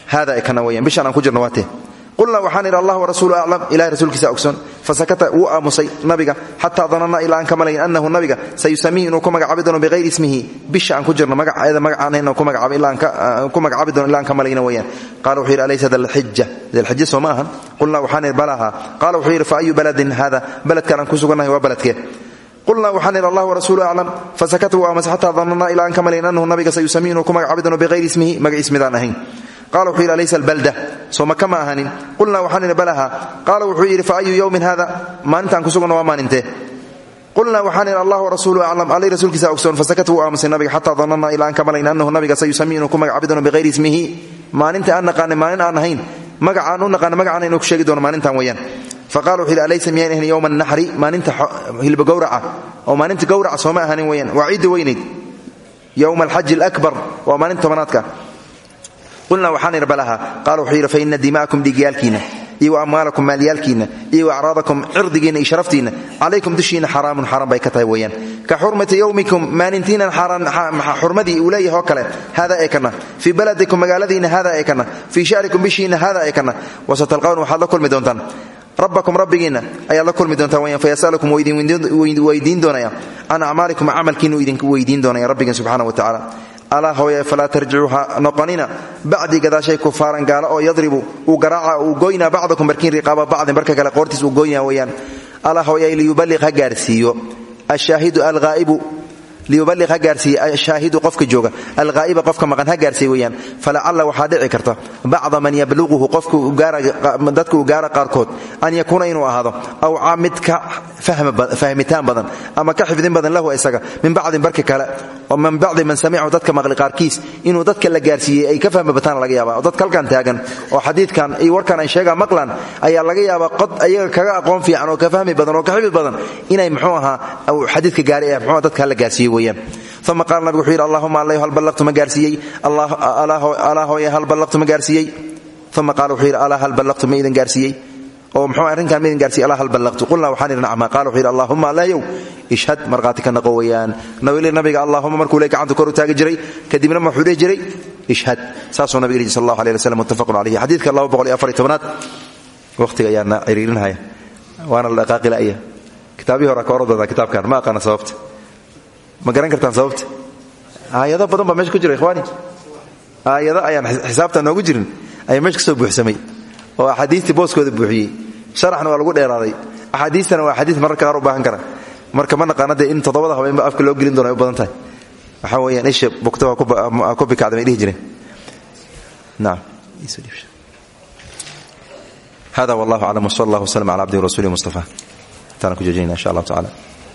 haada kana weyaan bishaan aan ku jirna waatee qulna waxaan idhi allah warasuulu aclam ilahay rasuulkiisa ogsoon. Fasakata wuu aamusay nabiga xataa danana ilaa aan ka malayn anahu nabiga sayusamihi inuu ku magacaabi doono ismihi. Bisha aan ku jirno magaceeda magacaanayn ku magacaabi doono ilaa aan ka malayna weyaan qala wuxuu yidhi alaysa dalxija dalxija soo ma ahan. Qulna waxaan idhi balaha qala wuxuu fa ayu baladin hada baladkaan aan ku sugannahay waa baladkee qulna waxaan idhi allah warasuulu aclam fasakata wuu aamusay xataa danana ilaa aan ka malayn anahu nabiga sayusamihi inuu ku magacaabi doono bihayri ismihi magaciis midaan ahayn. Qala wuxuu yidhi alaysa albalda. Soo maka ma ahanin qulna waxaan idhi balaha. Qaala wuxuu yidhi fa ayu yowmin hada maalintaan ku suganno waa maalintee qulna waxaan idhi allah warasuulu aclam alay rasuulkiisa ogsoon fasakata wuu aamusay nabiga xataa danana ilaa aan ka malayn anahu nabiga sayusami inuu ku sheegi doono maalintan weeyaan faqala wuxuu yidhi alaysa miyayn ahayn yowma naxri maalinta hilba gowraca oo maalinta gowraca sooma ahanin weyaan waa ciidda weynayd yowma alxaji alakbar waa maalinta tobanaadka qulna waxaan idhi balaha qaala wuxuu yidhi faina dima'akum dhiigyaalkiinna iyo wa amwaalakum maalyaalkiinna iyo wa acraadakum cirdigiinna iyo sharaftiinna calaykum dushiinna xaraamun xaaraan bay ka tahay weeyaan ka xurmati yowmikum maalintiinan xurmadii uu leeyahay oo kale hada ee kana fii baladikum magaaladiinna hada ee kana fii sha'rikum bishiinna hada ee kana wasatalqawna waxaad la kulmi doontaan rabbakum rabbigiinna ayaad la kulmi doontaan weyaan fayasalukum weydiin doonaya. Can acmaalikum camalkiinu idin weydiin doonaya rabbigiin subxaana wa tacaala alaa hooye falaa tarjicuu ha noqonina. Bacdii gadaashay kufaaran gaalo oo yadribu uu garaaca uu goynaa bacdakum barkiin riqaaba bacdin barka kale qoortiis uu goynaa weeyaan alaa hooye liyuballiq ha gaarsiiyo. Ashaahidu liyuballiq ha gaarsiiye ashaahidu qofka jooga alghaa'iba qofka maqan ha gaarsiiye weeyaan falacalla waxaa dhici karta bacda man yabluquhu qofka dadka uu gaara qaarkood an yakuuna inuu ahaado awcaa mid ka fahmitaan badan ama ka xifdin badan lahu isaga min bacdin barka kale oo min bacdi man samicahu dadka maqli qaarkiis inuu dadka la gaarsiiyey ay ka fahmi bataan laga yaaba oo dadka taagan oo xadiidkan iyo warkan ay sheegaan maqlan ayaa laga yaabaa qod ayaga kaga aqoon fiican oo ka fahmi badan oo ka xifdi badan inay muxuu ahaa xadiidka gaari ee muxuu dadka la gaarsiiyey weeyaan uma qaala nabigu wuxuu yidhi allahuma hal ballaqtu ma gaarsiiyey alaa hooye hal ballaqtu ma gaarsiiyey uma qaala wuxuu yidhi hal ballaqtu ma idin gaarsiiyey oo muxuu arrinkan ma idin gaarsiiyey alaa hal ballaqtu. Qulna waxaan idhi nacma qaala wuxuu yidhi allahuma allayow ishhad markhaati ka naqo weeyaan. Nawili nabiga allahuma markuu le gacanta kor u taagi jiray kadibna wuxuu dhihi jiray. Ishhad. Saasuu nabiga yidhi sal allahu aleh waslm muttafaqun calayhi xadiidka laba boqol iyo afar iyo tobnaad waqtiga ayaana ciriirinhaya waana la dhaqaaqi la'ya kitaabihi hore ka oran doontaa kitaabkan. Ma aqaana sababta. Ma garan kartaan sababta? Aayado badan baa meesha ku jira ikhwaani. Aayado ayaan xisaabta noogu jirin. Ayaa meesha ka soo buuxsamay. Oo axaadiistii booskooda buuxiyey sharaxna waa lagu dheeraaday. Axaadiistana waa axaadiis mararka qaar u baahan kara. Marka ma naqaana dee in toddobada habeenba afka loo gelin doono ay u badan tahay. Waxaa weeyaan isha bugta waa ku bikacda may dhihi jireen nacam hada wallahu aclam wsala allah wslm cala abdihi rasuuli mustafa. Intaana ku joojinayna insha allah tacala